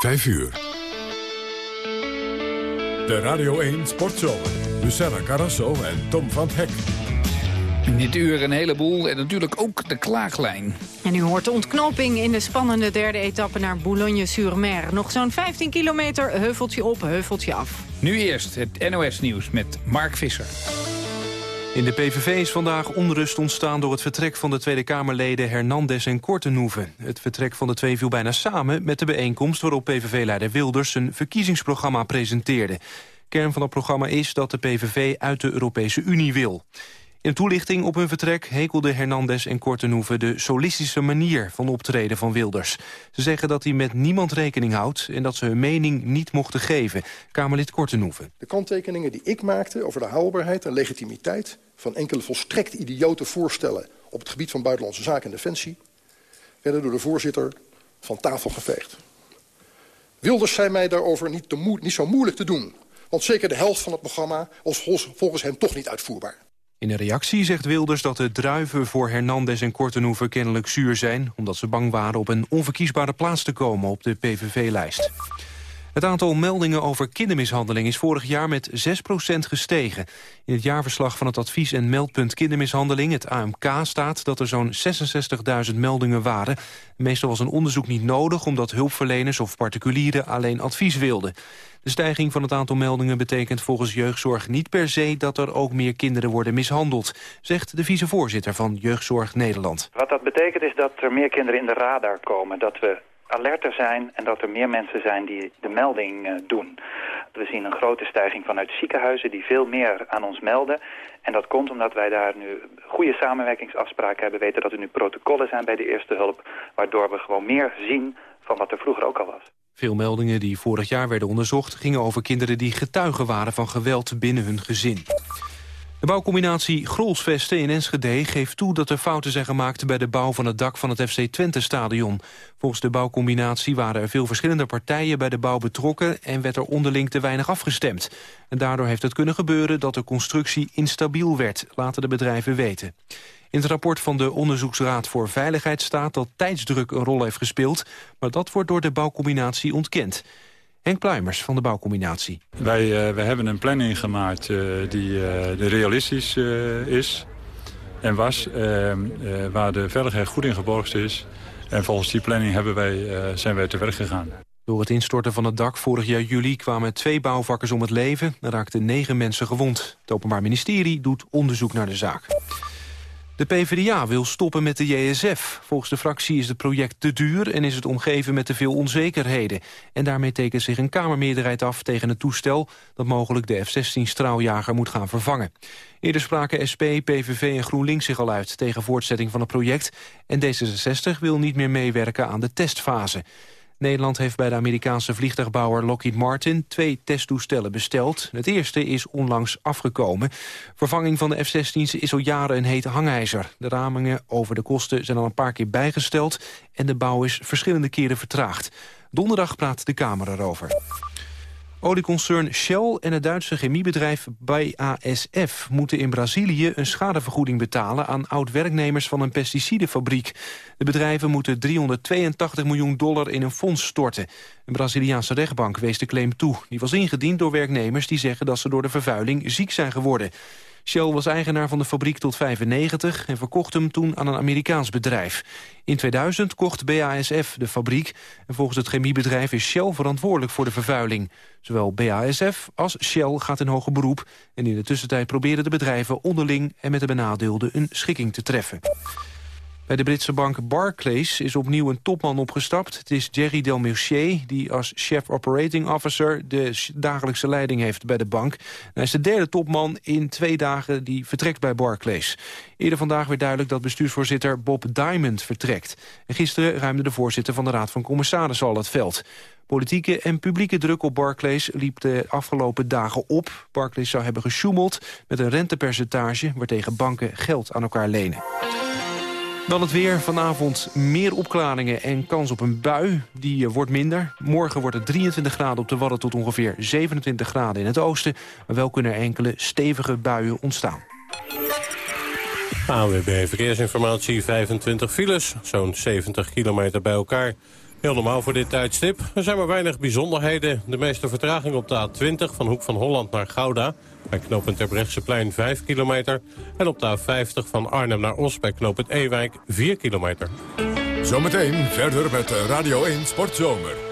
5 uur. De Radio 1 Sportshow. Luciana Carrasso en Tom van Hek. In dit uur een heleboel en natuurlijk ook de klaaglijn. En u hoort de ontknoping in de spannende derde etappe naar Boulogne-sur-Mer. Nog zo'n 15 kilometer, heuveltje op, heuveltje af. Nu eerst het NOS-nieuws met Mark Visser. In de PVV is vandaag onrust ontstaan door het vertrek van de Tweede Kamerleden Hernandez en Kortenhoeven. Het vertrek van de twee viel bijna samen met de bijeenkomst waarop PVV-leider Wilders zijn verkiezingsprogramma presenteerde. Kern van het programma is dat de PVV uit de Europese Unie wil. In toelichting op hun vertrek hekelden Hernandez en Kortenhoeven... de solistische manier van optreden van Wilders. Ze zeggen dat hij met niemand rekening houdt... en dat ze hun mening niet mochten geven. Kamerlid Kortenhoeven. De kanttekeningen die ik maakte over de haalbaarheid en legitimiteit... van enkele volstrekt idiote voorstellen... op het gebied van buitenlandse zaken en defensie... werden door de voorzitter van tafel geveegd. Wilders zei mij daarover niet, niet zo moeilijk te doen... want zeker de helft van het programma was volgens hem toch niet uitvoerbaar. In een reactie zegt Wilders dat de druiven voor Hernandez en Kortenhoeven kennelijk zuur zijn... omdat ze bang waren op een onverkiesbare plaats te komen op de PVV-lijst. Het aantal meldingen over kindermishandeling is vorig jaar met 6% gestegen. In het jaarverslag van het advies- en meldpunt kindermishandeling, het AMK, staat dat er zo'n 66.000 meldingen waren. Meestal was een onderzoek niet nodig omdat hulpverleners of particulieren alleen advies wilden. De stijging van het aantal meldingen betekent volgens jeugdzorg niet per se dat er ook meer kinderen worden mishandeld, zegt de vicevoorzitter van Jeugdzorg Nederland. Wat dat betekent is dat er meer kinderen in de radar komen, dat we alerter zijn en dat er meer mensen zijn die de melding uh, doen. We zien een grote stijging vanuit ziekenhuizen die veel meer aan ons melden. En dat komt omdat wij daar nu goede samenwerkingsafspraken hebben. weten dat er nu protocollen zijn bij de eerste hulp... waardoor we gewoon meer zien van wat er vroeger ook al was. Veel meldingen die vorig jaar werden onderzocht... gingen over kinderen die getuigen waren van geweld binnen hun gezin. De bouwcombinatie Grolsvesten in Enschede geeft toe dat er fouten zijn gemaakt bij de bouw van het dak van het FC Twente-stadion. Volgens de bouwcombinatie waren er veel verschillende partijen bij de bouw betrokken en werd er onderling te weinig afgestemd. En daardoor heeft het kunnen gebeuren dat de constructie instabiel werd, laten de bedrijven weten. In het rapport van de Onderzoeksraad voor Veiligheid staat dat tijdsdruk een rol heeft gespeeld, maar dat wordt door de bouwcombinatie ontkend. Henk Pluimers van de bouwcombinatie. Wij, uh, wij hebben een planning gemaakt uh, die uh, realistisch is en was. waar de veiligheid goed in geborgd is. En volgens die planning hebben wij, zijn wij te werk gegaan. Door het instorten van het dak vorig jaar juli kwamen twee bouwvakkers om het leven. Er raakten negen mensen gewond. Het Openbaar Ministerie doet onderzoek naar de zaak. De PvdA wil stoppen met de JSF. Volgens de fractie is het project te duur en is het omgeven met te veel onzekerheden. En daarmee tekent zich een Kamermeerderheid af tegen het toestel... dat mogelijk de F-16-straaljager moet gaan vervangen. Eerder spraken SP, PVV en GroenLinks zich al uit tegen voortzetting van het project... en D66 wil niet meer meewerken aan de testfase. Nederland heeft bij de Amerikaanse vliegtuigbouwer Lockheed Martin twee testtoestellen besteld. Het eerste is onlangs afgekomen. Vervanging van de F-16's is al jaren een hete hangijzer. De ramingen over de kosten zijn al een paar keer bijgesteld en de bouw is verschillende keren vertraagd. Donderdag praat de Kamer erover. Olieconcern Shell en het Duitse chemiebedrijf BASF moeten in Brazilië een schadevergoeding betalen aan oud-werknemers van een pesticidenfabriek. De bedrijven moeten 382 miljoen dollar in een fonds storten. Een Braziliaanse rechtbank wees de claim toe. Die was ingediend door werknemers die zeggen dat ze door de vervuiling ziek zijn geworden. Shell was eigenaar van de fabriek tot 95 en verkocht hem toen aan een Amerikaans bedrijf. In 2000 kocht BASF de fabriek en volgens het chemiebedrijf is Shell verantwoordelijk voor de vervuiling. Zowel BASF als Shell gaat in hoger beroep en in de tussentijd proberen de bedrijven onderling en met de benadeelden een schikking te treffen. Bij de Britse bank Barclays is opnieuw een topman opgestapt. Het is Jerry Delmercier, die als chef operating officer... de dagelijkse leiding heeft bij de bank. Hij is de derde topman in twee dagen die vertrekt bij Barclays. Eerder vandaag werd duidelijk dat bestuursvoorzitter Bob Diamond vertrekt. En gisteren ruimde de voorzitter van de Raad van Commissarissen al het veld. Politieke en publieke druk op Barclays liep de afgelopen dagen op. Barclays zou hebben gesjoemeld met een rentepercentage... waartegen banken geld aan elkaar lenen. Dan het weer. Vanavond meer opklaringen en kans op een bui. Die eh, wordt minder. Morgen wordt het 23 graden op de Wadden tot ongeveer 27 graden in het oosten. Maar wel kunnen er enkele stevige buien ontstaan. AWB Verkeersinformatie, 25 files, zo'n 70 kilometer bij elkaar. Heel normaal voor dit tijdstip. Er zijn maar weinig bijzonderheden. De meeste vertraging op de A20 van Hoek van Holland naar Gouda. Bij knooppunt plein 5 kilometer. En op de A50 van Arnhem naar Os bij knooppunt Ewijk 4 kilometer. Zometeen verder met Radio 1 Sportzomer.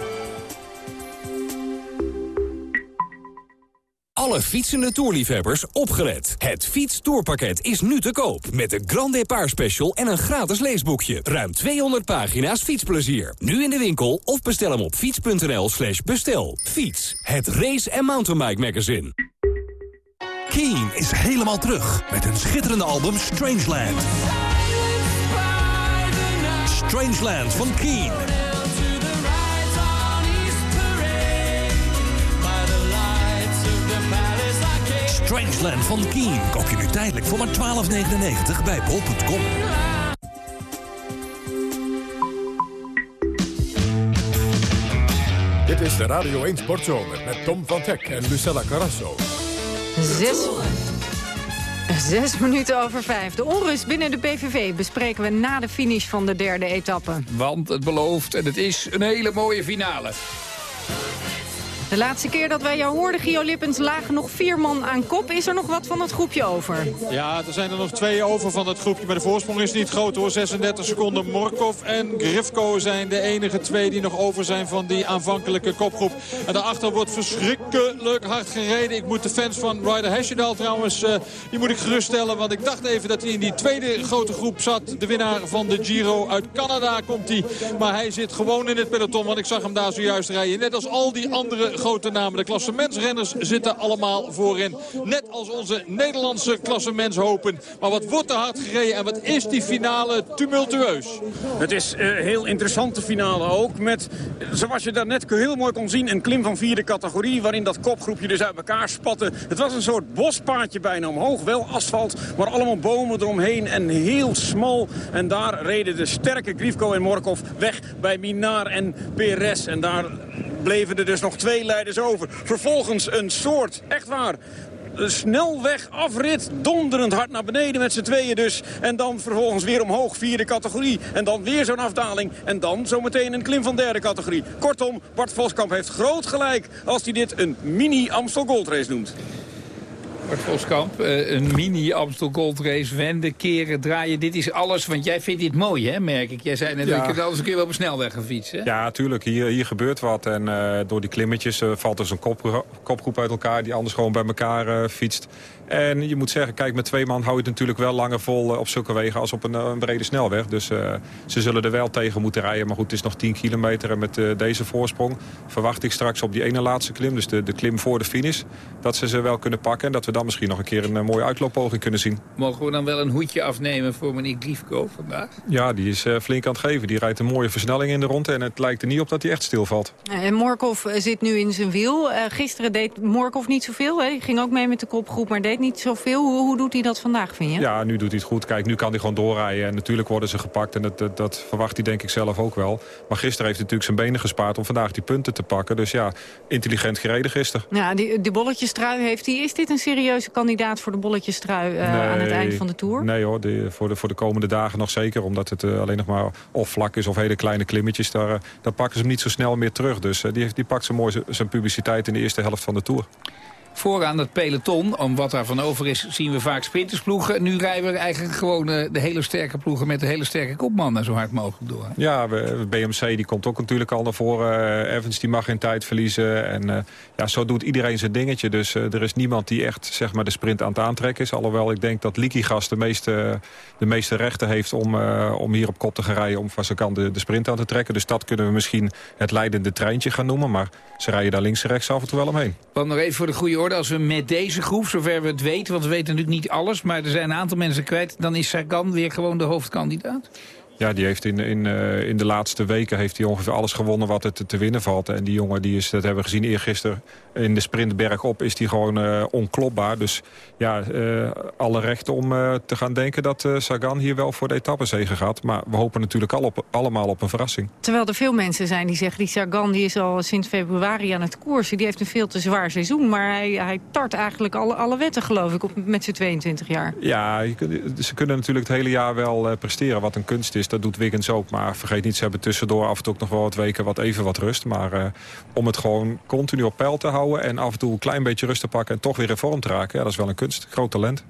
Alle fietsende toerliefhebbers opgelet. Het fietstoerpakket is nu te koop. Met de Grand Depart Special en een gratis leesboekje. Ruim 200 pagina's fietsplezier. Nu in de winkel of bestel hem op fiets.nl slash bestel. Fiets, het race- en mountainbike magazine. Keen is helemaal terug met een schitterende album Strangeland. Strangeland van Keen. Strangeland van Keen koop je nu tijdelijk voor maar 12,99 bij bol.com. Dit is de Radio 1 Sportzomer met Tom van Hek en Lucella Carrasso. Zes, zes minuten over vijf. De onrust binnen de PVV bespreken we na de finish van de derde etappe. Want het belooft en het is een hele mooie finale. De laatste keer dat wij jou hoorden, Gio Lippens, lagen nog vier man aan kop. Is er nog wat van het groepje over? Ja, er zijn er nog twee over van het groepje. Maar de voorsprong is niet groot hoor. 36 seconden. Morkov en Grifko zijn de enige twee die nog over zijn van die aanvankelijke kopgroep. En daarachter wordt verschrikkelijk hard gereden. Ik moet de fans van Ryder Hesjedal trouwens, uh, die moet ik geruststellen. Want ik dacht even dat hij in die tweede grote groep zat. De winnaar van de Giro uit Canada komt hij. Maar hij zit gewoon in het peloton. Want ik zag hem daar zojuist rijden. Net als al die andere grote namen. De klassementsrenners zitten allemaal voorin. Net als onze Nederlandse klassementshopen. Maar wat wordt er hard gereden en wat is die finale tumultueus? Het is een uh, heel interessante finale ook. Met, zoals je daarnet heel mooi kon zien, een klim van vierde categorie... waarin dat kopgroepje dus uit elkaar spatte. Het was een soort bospaadje bijna omhoog. Wel asfalt, maar allemaal bomen eromheen en heel smal. En daar reden de sterke Grifko en Morkov weg bij Minar en Perez. En daar bleven er dus nog twee leiders over. Vervolgens een soort, echt waar, snelweg afrit, donderend hard naar beneden met z'n tweeën dus. En dan vervolgens weer omhoog, vierde categorie. En dan weer zo'n afdaling. En dan zometeen een klim van derde categorie. Kortom, Bart Voskamp heeft groot gelijk als hij dit een mini-Amstel Gold Race noemt. Bart Voskamp, uh, een mini Amstel Gold Race, wenden, keren, draaien. Dit is alles, want jij vindt dit mooi, hè, merk ik. Jij zei net, ja. je alles een keer wel op een snelweg fietsen. Ja, tuurlijk. Hier, hier gebeurt wat. En uh, door die klimmetjes uh, valt er zo'n kop, kopgroep uit elkaar... die anders gewoon bij elkaar fietst. En je moet zeggen, kijk, met twee man hou je het natuurlijk wel langer vol op zulke wegen als op een, een brede snelweg. Dus uh, ze zullen er wel tegen moeten rijden. Maar goed, het is nog 10 kilometer en met uh, deze voorsprong verwacht ik straks op die ene laatste klim, dus de, de klim voor de finish, dat ze ze wel kunnen pakken en dat we dan misschien nog een keer een, mooie uitlooppoging kunnen zien. Mogen we dan wel een hoedje afnemen voor meneer Griefko vandaag? Ja, die is uh, flink aan het geven. Die rijdt een mooie versnelling in de ronde en het lijkt er niet op dat hij echt stilvalt. En Morkov zit nu in zijn wiel. gisteren deed Morkov niet zoveel. Hè? Die ging ook mee met de kopgroep, maar deed niet zoveel. Hoe, hoe, doet hij dat vandaag, vind je? Ja, nu doet hij het goed. Kijk, nu kan hij gewoon doorrijden. En natuurlijk worden ze gepakt. En dat, dat, dat, verwacht hij denk ik zelf ook wel. Maar gisteren heeft hij natuurlijk zijn benen gespaard om vandaag die punten te pakken. Dus ja, intelligent gereden gisteren. Ja, die, die bolletjestrui heeft hij. Is dit een serieuze kandidaat voor de bolletjestrui uh, nee, aan het eind van de Tour? Nee hoor, de, voor, de, voor de komende dagen nog zeker. Omdat het uh, alleen nog maar of vlak is of hele kleine klimmetjes. Daar, uh, daar pakken ze hem niet zo snel meer terug. Dus die, heeft, die pakt zo mooi zijn publiciteit in de eerste helft van de Tour. Vooraan het peloton, om wat daarvan over is, zien we vaak sprintersploegen. Nu rijden we eigenlijk gewoon de hele sterke ploegen met de hele sterke kopmannen zo hard mogelijk door. Ja, BMC die komt ook natuurlijk al naar voren. Evans die mag geen tijd verliezen. En uh, ja, zo doet iedereen zijn dingetje. Dus uh, er is niemand die echt zeg maar, de sprint aan het aantrekken is. Alhoewel ik denk dat Likigas de meeste, de meeste rechten heeft om, om hier op kop te gaan rijden. Om van zijn kant de, de sprint aan te trekken. Dus dat kunnen we misschien het leidende treintje gaan noemen. Maar ze rijden daar links en rechts af en toe wel omheen. Want nog even voor de goede orde als we met deze groep, zover we het weten... want we weten natuurlijk niet alles, maar er zijn een aantal mensen kwijt... dan is Sagan weer gewoon de hoofdkandidaat? Ja, die heeft in, in, uh, in de laatste weken heeft hij ongeveer alles gewonnen wat er te, winnen valt. En die jongen, die is, dat hebben we gezien eergisteren in de sprintberg op, is die gewoon uh, onklopbaar. Dus ja, uh, alle rechten om te gaan denken dat Sagan hier wel voor de etappezege gaat. Maar we hopen natuurlijk al op, allemaal op een verrassing. Terwijl er veel mensen zijn die zeggen, die Sagan die is al sinds februari aan het koersen. Die heeft een veel te zwaar seizoen, maar hij, hij tart eigenlijk alle, alle wetten geloof ik op, met zijn 22 jaar. Ja, ze kunnen natuurlijk het hele jaar wel presteren wat een kunst is. Dat doet Wiggins ook. Maar vergeet niet, ze hebben tussendoor af en toe ook nog wel wat weken wat even wat rust. Maar om het gewoon continu op peil te houden... en af en toe een klein beetje rust te pakken en toch weer in vorm te raken... Ja, dat is wel een kunst. Groot talent.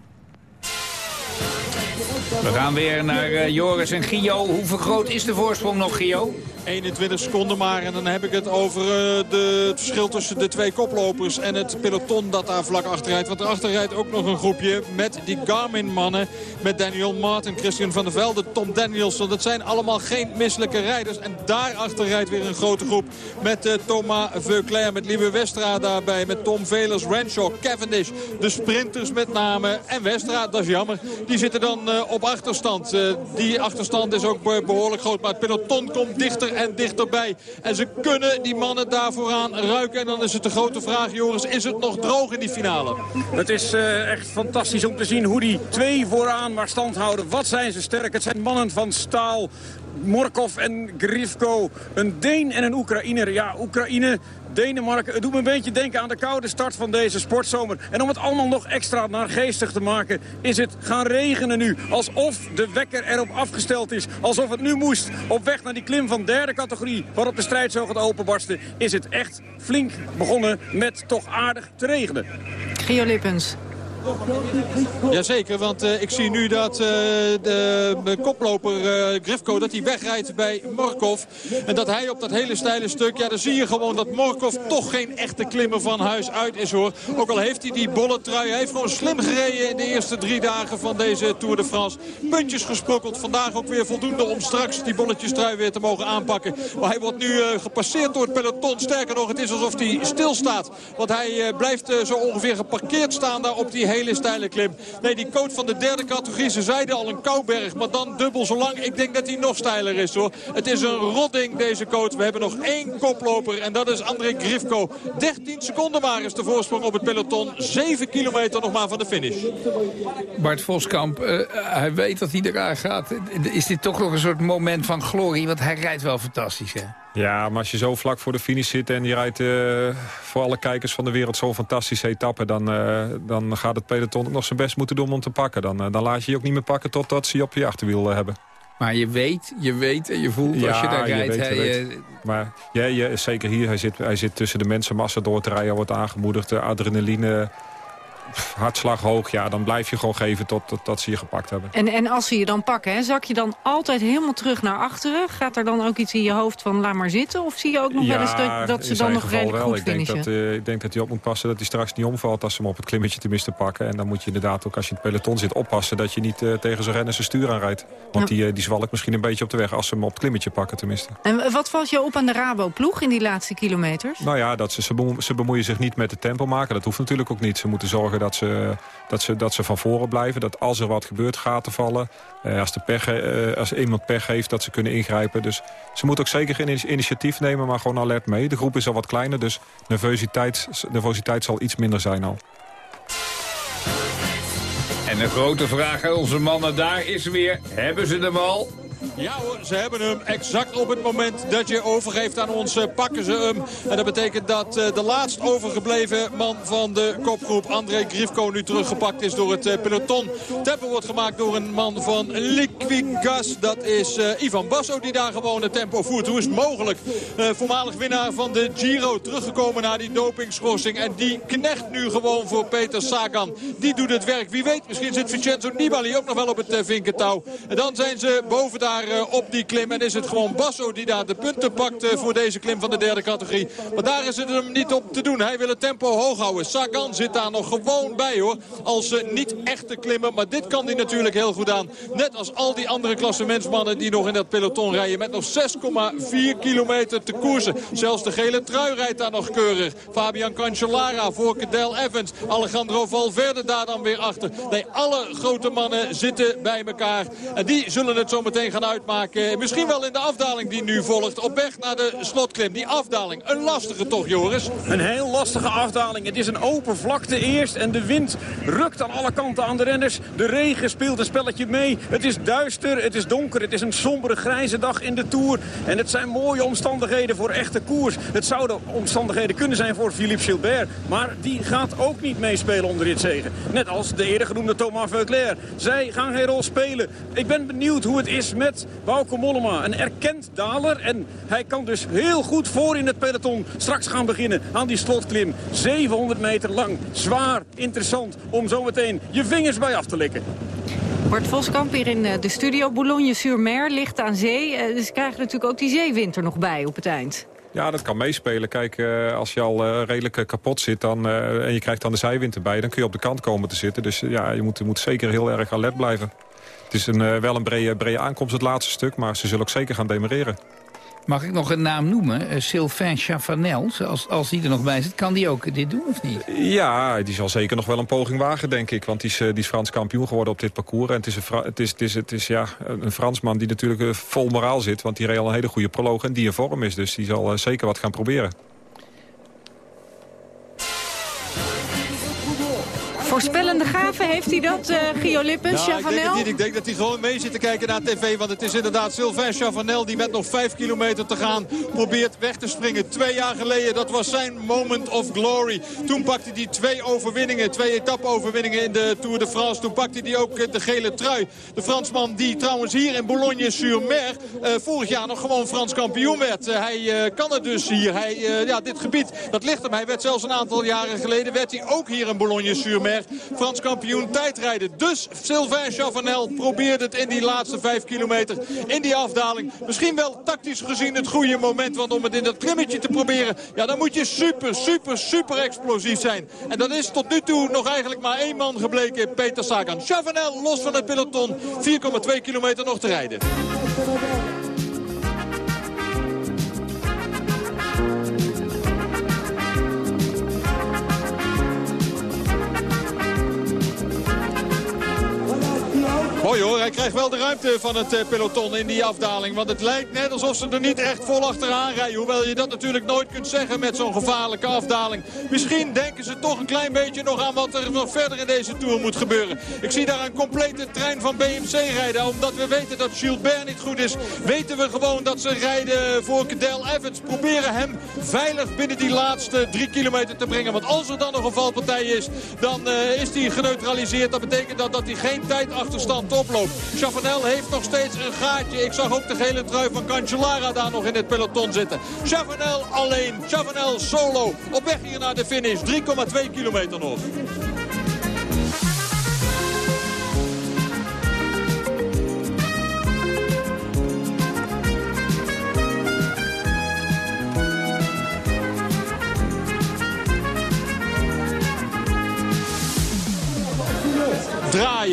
We gaan weer naar Joris en Gio. Hoe groot is de voorsprong nog, Gio? 21 seconden maar. En dan heb ik het over uh, de, het verschil tussen de twee koplopers en het peloton dat daar vlak achteruit. Want erachter rijdt ook nog een groepje met die Garmin-mannen. Met Daniel Martin, Christian van der Velde, Tom Danielson. Dat zijn allemaal geen misselijke rijders. En daarachter rijdt weer een grote groep met uh, Thomas Veuclair, met Liebe Westra daarbij. Met Tom Velers, Renshaw, Cavendish. De sprinters met name. En Westra, dat is jammer. Die zitten dan op achterstand. die achterstand is ook behoorlijk groot. Maar het peloton komt dichter en dichterbij. En ze kunnen die mannen daar vooraan ruiken. En dan is het de grote vraag, Joris, is het nog droog in die finale? Het is uh, echt fantastisch om te zien hoe die twee vooraan maar stand houden. Wat zijn ze sterk. Het zijn mannen van staal. Morkov en Grifko. Een Deen en een Oekraïner. Ja, Oekraïne, Denemarken. Het doet me een beetje denken aan de koude start van deze sportzomer. En om het allemaal nog extra naargeestig te maken... is het gaan regenen nu. Alsof de wekker erop afgesteld is. Alsof het nu moest. Op weg naar die klim van derde categorie... waarop de strijd zo gaat openbarsten... is het echt flink begonnen met toch aardig te regenen. Gio Lippens. Jazeker, want uh, ik zie nu dat de, de, koploper uh, Grifko dat hij wegrijdt bij Morkov. En dat hij op dat hele steile stuk, ja dan zie je gewoon dat Morkov toch geen echte klimmer van huis uit is hoor. Ook al heeft hij die bolle trui, hij heeft gewoon slim gereden in de eerste drie dagen van deze Tour de France. Puntjes gesprokkeld, vandaag ook weer voldoende om straks die bolletjes trui weer te mogen aanpakken. Maar hij wordt nu gepasseerd door het peloton. Sterker nog, het is alsof hij stilstaat. Want hij blijft zo ongeveer geparkeerd staan daar op die hele hele steile klim. Nee, die coat van de derde categorie, ze zeiden al een kouberg, maar dan dubbel zo lang. Ik denk dat hij nog steiler is hoor. Het is een rodding deze coat. We hebben nog één koploper en dat is André Grifko. 13 seconden maar is de voorsprong op het peloton. 7 kilometer nog maar van de finish. Bart Voskamp, uh, hij weet dat hij eraan gaat. Is dit toch nog een soort moment van glorie? Want hij rijdt wel fantastisch hè? Ja, maar als je zo vlak voor de finish zit en je rijdt uh, voor alle kijkers van de wereld zo'n fantastische etappe... Dan, uh, dan gaat het peloton ook nog zijn best moeten doen om te pakken. Dan, uh, dan laat je je ook niet meer pakken totdat ze je op je achterwiel hebben. Maar je weet, je weet en je voelt als je daar rijdt. Weet, hij, Maar ja, ja, zeker hier, hij zit, hij zit tussen de mensenmassa door te rijden. wordt aangemoedigd, de adrenaline hartslag hoog, ja, dan blijf je gewoon geven tot, tot, ze je gepakt hebben. En, en als ze je dan pakken, hè, zak je dan altijd helemaal terug naar achteren? Gaat er dan ook iets in je hoofd van laat maar zitten? Of zie je ook nog wel eens dat, dat ze dan nog redelijk wel. goed ik denk dat, uh, ik denk dat hij op moet passen dat hij straks niet omvalt als ze hem op het klimmetje tenminste pakken. En dan moet je inderdaad ook als je in het peloton zit oppassen dat je niet uh, tegen zijn rennen zijn stuur aanrijdt. Want die, uh, die zwalkt misschien een beetje op de weg als ze hem op het klimmetje pakken tenminste. En wat valt je op aan de Rabo-ploeg in die laatste kilometers? Nou ja, dat ze, ze bemoeien zich niet met het tempo maken. Dat hoeft natuurlijk ook niet. Ze moeten zorgen dat ze dat ze, dat ze van voren blijven. Dat als er wat gebeurt, gaten vallen. Eh, als, de pech, eh, als iemand pech heeft, dat ze kunnen ingrijpen. Dus ze moeten ook zeker geen initiatief nemen, maar gewoon alert mee. De groep is al wat kleiner, dus nervositeit, nervositeit zal iets minder zijn al. En de grote vraag aan onze mannen daar is weer, hebben ze hem al? Ja hoor, ze hebben hem exact op het moment dat je overgeeft aan ons, eh, pakken ze hem. En dat betekent dat eh, de laatst overgebleven man van de kopgroep, André Grifko, nu teruggepakt is door het eh, peloton. Tempo wordt gemaakt door een man van Liquigas. Dat is Ivan Basso die daar gewoon het tempo voert. Hoe is het mogelijk? voormalig winnaar van de Giro, teruggekomen na die dopingschorsing. En die knecht nu gewoon voor Peter Sagan. Die doet het werk. Wie weet, misschien zit Vincenzo Nibali ook nog wel op het vinkentouw. En dan zijn ze boven eh, op die klim. En is het gewoon Basso die daar de punten pakt eh, voor deze klim van de derde categorie. Maar daar is het hem niet op te doen. Hij wil het tempo hoog houden. Sagan zit daar nog gewoon bij hoor. Als ze niet echt te klimmen. Maar dit kan hij natuurlijk heel goed aan. Net als al die andere klassementsmannen die nog in dat peloton rijden. Met nog 6,4 kilometer te koersen. Zelfs de gele trui rijdt daar nog keurig. Fabian Cancellara voor Cadel Evans. Alejandro Valverde daar dan weer achter. Nee, alle grote mannen zitten bij elkaar. En die zullen het zo meteen gaan uitmaken. Misschien wel in de afdaling die nu volgt. Op weg naar de slotklim. Die afdaling. Een lastige toch, Joris? Een heel lastige afdaling. Het is een open vlakte eerst. En de wind rukt aan alle kanten aan de renners. De regen speelt een spelletje mee. Het is duister. Het is donker. Het is een sombere grijze dag in de Tour. En het zijn mooie omstandigheden voor echte koers. Het zouden omstandigheden kunnen zijn voor Philippe Gilbert. Maar die gaat ook niet meespelen onder dit zegen. Net als de eerder genoemde Thomas Veuclair. Zij gaan geen rol spelen. Ik ben benieuwd hoe het is met met Bauke Mollema. Een erkend daler. En hij kan dus heel goed voor in het peloton straks gaan beginnen aan die slotklim. 700 meter lang. Zwaar, interessant om zometeen je vingers bij af te likken. Bart Voskamp hier in eh, de studio. Boulogne-sur-Mer ligt aan zee. Eh, dus krijgen natuurlijk ook die zeewind er nog bij op het eind. Ja, dat kan meespelen. Kijk, eh, als je al redelijk kapot zit dan, en je krijgt dan de zijwind erbij... dan kun je op de kant komen te zitten. Dus ja, je moet, je moet zeker heel erg alert blijven. Het is een, wel een brede, brede aankomst, het laatste stuk... maar ze zullen ook zeker gaan demereren. Mag ik nog een naam noemen? Uh, Sylvain Chavanel, als, als die er nog bij zit. Kan die ook dit doen of niet? Ja, die zal zeker nog wel een poging wagen, denk ik. Want die is, die is Frans kampioen geworden op dit parcours. En het is een, het is, het is, het is, ja, een Fransman die natuurlijk vol moraal zit. Want die reed al een hele goede proloog en die in vorm is. Dus die zal zeker wat gaan proberen. Voorspellende gaven heeft hij dat, uh, Gio Lippens, nou, Chavanel? Ik denk, niet. ik denk dat hij gewoon mee zit te kijken naar tv. Want het is inderdaad Sylvain Chavanel die met nog 5 kilometer te gaan probeert weg te springen. Twee jaar geleden, dat was zijn moment of glory. Toen pakte hij twee overwinningen, twee etappe-overwinningen in de Tour de France. Toen pakte hij ook eh, de gele trui. De Fransman die trouwens hier in Boulogne-sur-Mer uh, vorig jaar nog gewoon Frans kampioen werd. Uh, hij kan het dus hier. Hij, ja, dit gebied, dat ligt hem. Hij werd zelfs een aantal jaren geleden, werd hij ook hier in Boulogne-sur-Mer. Frans kampioen tijdrijden. Dus Sylvain Chavanel probeert het in die laatste vijf kilometer. In die afdaling. Misschien wel tactisch gezien het goede moment. Want om het in dat klimmetje te proberen. Ja, dan moet je super, super, super explosief zijn. En dat is tot nu toe nog eigenlijk maar één man gebleken. Peter Sagan. Chavanel los van het peloton. 4,2 kilometer nog te rijden. Mooi hoor, hij krijgt wel de ruimte van het eh, peloton in die afdaling. Want het lijkt net alsof ze er niet echt vol achteraan rijden. Hoewel je dat natuurlijk nooit kunt zeggen met zo'n gevaarlijke afdaling. Misschien denken ze toch een klein beetje nog aan wat er nog verder in deze Tour moet gebeuren. Ik zie daar een complete trein van BMC rijden. Omdat we weten dat Gilbert niet goed is, weten we gewoon dat ze rijden voor Cadel Evans. Proberen hem veilig binnen die laatste drie kilometer te brengen. Want als er dan nog een valpartij is, dan uh, is hij geneutraliseerd. Dat betekent dat, dat hij geen oploopt. Chavanel heeft nog steeds een gaatje. Ik zag ook de gele trui van Cancellara daar nog in het peloton zitten. Chavanel alleen. Chavanel solo. Op weg hier naar de finish. 3,2 kilometer nog.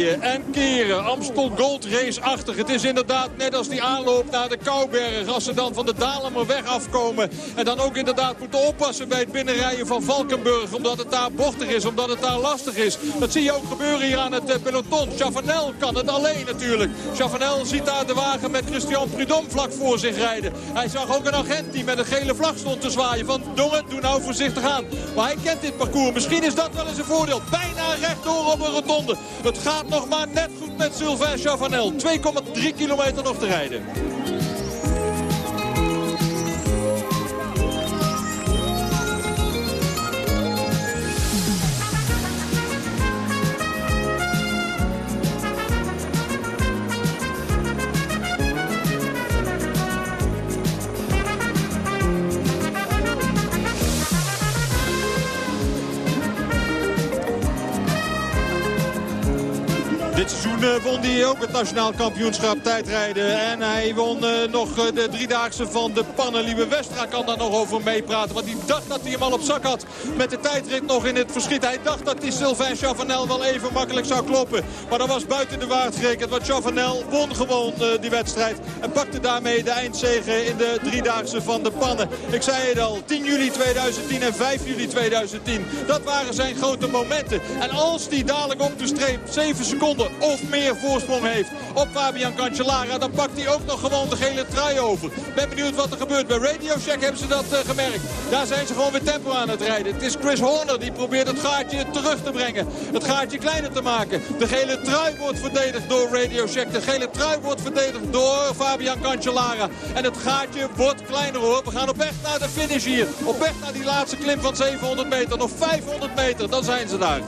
En keren. Amstel Gold Race-achtig. Het is inderdaad net als die aanloop naar de Kouberg. Als ze dan van de Dalemerweg afkomen. En dan ook inderdaad moeten oppassen bij het binnenrijden van Valkenburg. Omdat het daar bochtig is, omdat het daar lastig is. Dat zie je ook gebeuren hier aan het eh, peloton. Chavanel kan het alleen natuurlijk. Chavanel ziet daar de wagen met Christian Prudhomme vlak voor zich rijden. Hij zag ook een agent die met een gele vlag stond te zwaaien. Van jongen, doe nou voorzichtig aan. Maar hij kent dit parcours. Misschien is dat wel eens een voordeel. Bijna rechtdoor op een rotonde. Het gaat nog maar net goed met Sylvain Chavanel. 2,3 kilometer nog te rijden. Dit seizoen eh, won hij ook het nationaal kampioenschap tijdrijden. En hij won uh, nog uh, de driedaagse van de pannen. Liebe Westra kan daar nog over meepraten. Want hij dacht dat hij hem al op zak had met de tijdrit nog in het verschiet. Hij dacht dat die Sylvain Chavanel wel even makkelijk zou kloppen. Maar dat was buiten de waard gerekend. Want Chavanel won gewoon die wedstrijd. En pakte daarmee de eindzege in de driedaagse van de pannen. Ik zei het al, 10 juli 2010 en 5 juli 2010. Dat waren zijn grote momenten. En als die dadelijk op de streep 7 seconden of meer voorsprong heeft op Fabian Cancellara... dan pakt hij ook nog gewoon de gele trui over. Ben benieuwd wat er gebeurt. Bij Radio Shack hebben ze dat uh, gemerkt. Daar zijn ze gewoon weer tempo aan het rijden. Het is Chris Horner die probeert het gaatje terug te brengen. Het gaatje kleiner te maken. De gele trui wordt verdedigd door Radio Shack. De gele trui wordt verdedigd door Fabian Cancellara. En het gaatje wordt kleiner hoor. We gaan op weg naar de finish hier. Op weg naar die laatste klim van 700 meter. Nog 500 meter, dan zijn ze daar.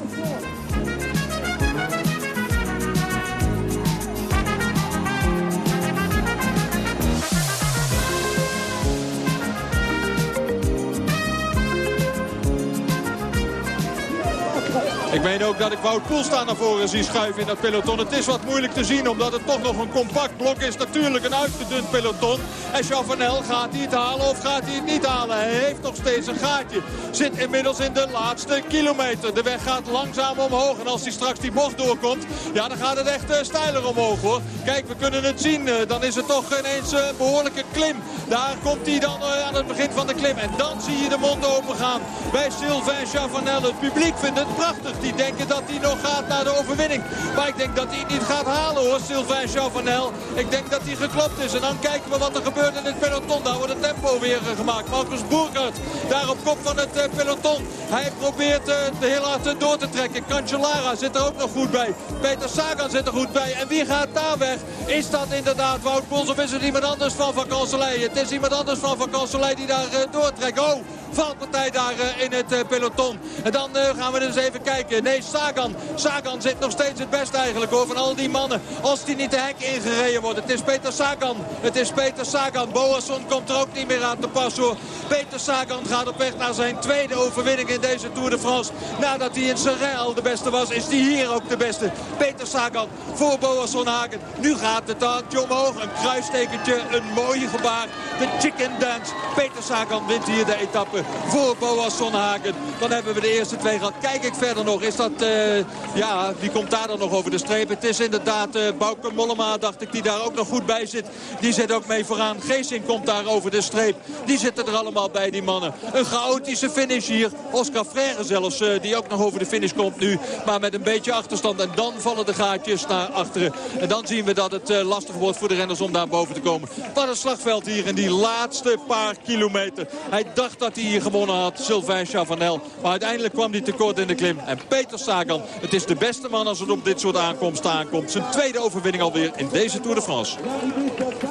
Meen ook dat ik Wout Poelstaan naar voren zie schuiven in dat peloton. Het is wat moeilijk te zien omdat het toch nog een compact blok is. Natuurlijk een uitgedund peloton. En Chavanel gaat hij het halen of gaat hij het niet halen? Hij heeft nog steeds een gaatje. Zit inmiddels in de laatste kilometer. De weg gaat langzaam omhoog. En als hij straks die bocht doorkomt, ja, dan gaat het echt uh, steiler omhoog hoor. Kijk, we kunnen het zien. Uh, dan is het toch ineens een behoorlijke klim. Daar komt hij dan aan het begin van de klim. En dan zie je de mond open gaan bij Sylvain Chavanel. Het publiek vindt het prachtig. Die denken dat hij nog gaat naar de overwinning. Maar ik denk dat hij het niet gaat halen hoor, Sylvain Chavanel. Ik denk dat hij geklopt is. En dan kijken we wat er gebeurt in het peloton. Daar wordt het tempo weer gemaakt. Marcus Boerkert, daar op kop van het peloton. Hij probeert de heel hard door te trekken. Cancellara zit er ook nog goed bij. Peter Sagan zit er goed bij. En wie gaat daar weg? Is dat inderdaad Wout Poels of is het iemand anders van Van Kanselij? Het is iemand anders van Van Kanselij die daar doortrekt. Oh, valpartij daar in het peloton. En dan gaan we dus even kijken. Nee, Sagan. Sagan zit nog steeds het best eigenlijk hoor van al die mannen. Als die niet de hek ingereden wordt. Het is Peter Sagan. Het is Peter Sagan. Boasson komt er ook niet meer aan te pas hoor. Peter Sagan gaat op weg naar zijn tweede overwinning in deze Tour de France. Nadat hij in Serrain al de beste was, is hij hier ook de beste. Peter Sagan voor Boasson Hagen. Nu gaat het taartje omhoog. Een kruistekentje, een mooie gebaar. De chicken dance. Peter Sagan wint hier de etappe voor Boasson Hagen. Dan hebben we de eerste twee gehad. Kijk ik verder nog. Is dat, uh, ja, die komt daar dan nog over de streep. Het is inderdaad uh, Bouke Mollema, dacht ik, die daar ook nog goed bij zit. Die zit ook mee vooraan. Geesing komt daar over de streep. Die zitten er allemaal bij, die mannen. Een chaotische finish hier. Oscar Freire zelfs, uh, die ook nog over de finish komt nu. Maar met een beetje achterstand. En dan vallen de gaatjes naar achteren. En dan zien we dat het lastig wordt voor de renners om daar boven te komen. Wat een slagveld hier in die laatste paar kilometer. Hij dacht dat hij hier gewonnen had, Sylvain Chavanel. Maar uiteindelijk kwam hij tekort in de klim. En Peter Sagan, het is de beste man als het op dit soort aankomsten aankomt. Zijn tweede overwinning alweer in deze Tour de France.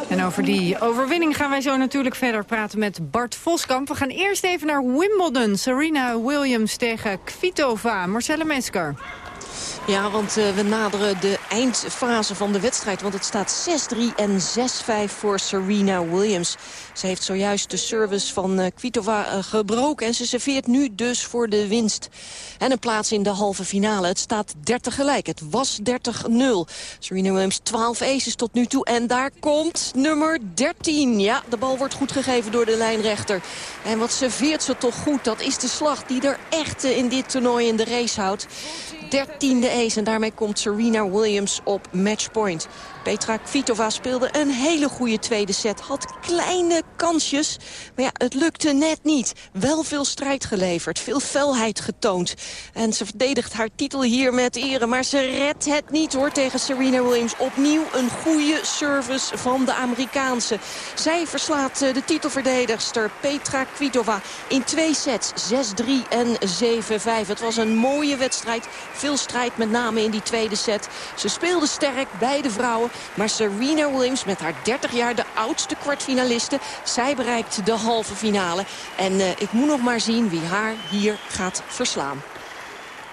En over die overwinning gaan wij zo natuurlijk verder praten met Bart Voskamp. We gaan eerst even naar Wimbledon. Serena Williams tegen Kvitova. Marcelle Mesker. Ja, want uh, we naderen de eindfase van de wedstrijd. Want het staat 6-3 en 6-5 voor Serena Williams. Ze heeft zojuist de service van uh, Kvitova uh, gebroken. En ze serveert nu dus voor de winst. En een plaats in de halve finale. Het staat 30 gelijk. Het was 30-0. Serena Williams 12 aces tot nu toe. En daar komt nummer 13. Ja, de bal wordt goed gegeven door de lijnrechter. En wat serveert ze toch goed. Dat is de slag die er echt in dit toernooi in de race houdt. 13e ace en daarmee komt Serena Williams op matchpoint. Petra Kvitova speelde een hele goede tweede set. Had kleine kansjes, maar ja, het lukte net niet. Wel veel strijd geleverd, veel felheid getoond. En ze verdedigt haar titel hier met ere. Maar ze redt het niet hoor tegen Serena Williams. Opnieuw een goede service van de Amerikaanse. Zij verslaat de titelverdedigster Petra Kvitova in twee sets. 6-3 en 7-5. Het was een mooie wedstrijd. Veel strijd met name in die tweede set. Ze speelde sterk, beide vrouwen. Maar Serena Williams met haar 30 jaar de oudste kwartfinaliste. Zij bereikt de halve finale. En uh, ik moet nog maar zien wie haar hier gaat verslaan.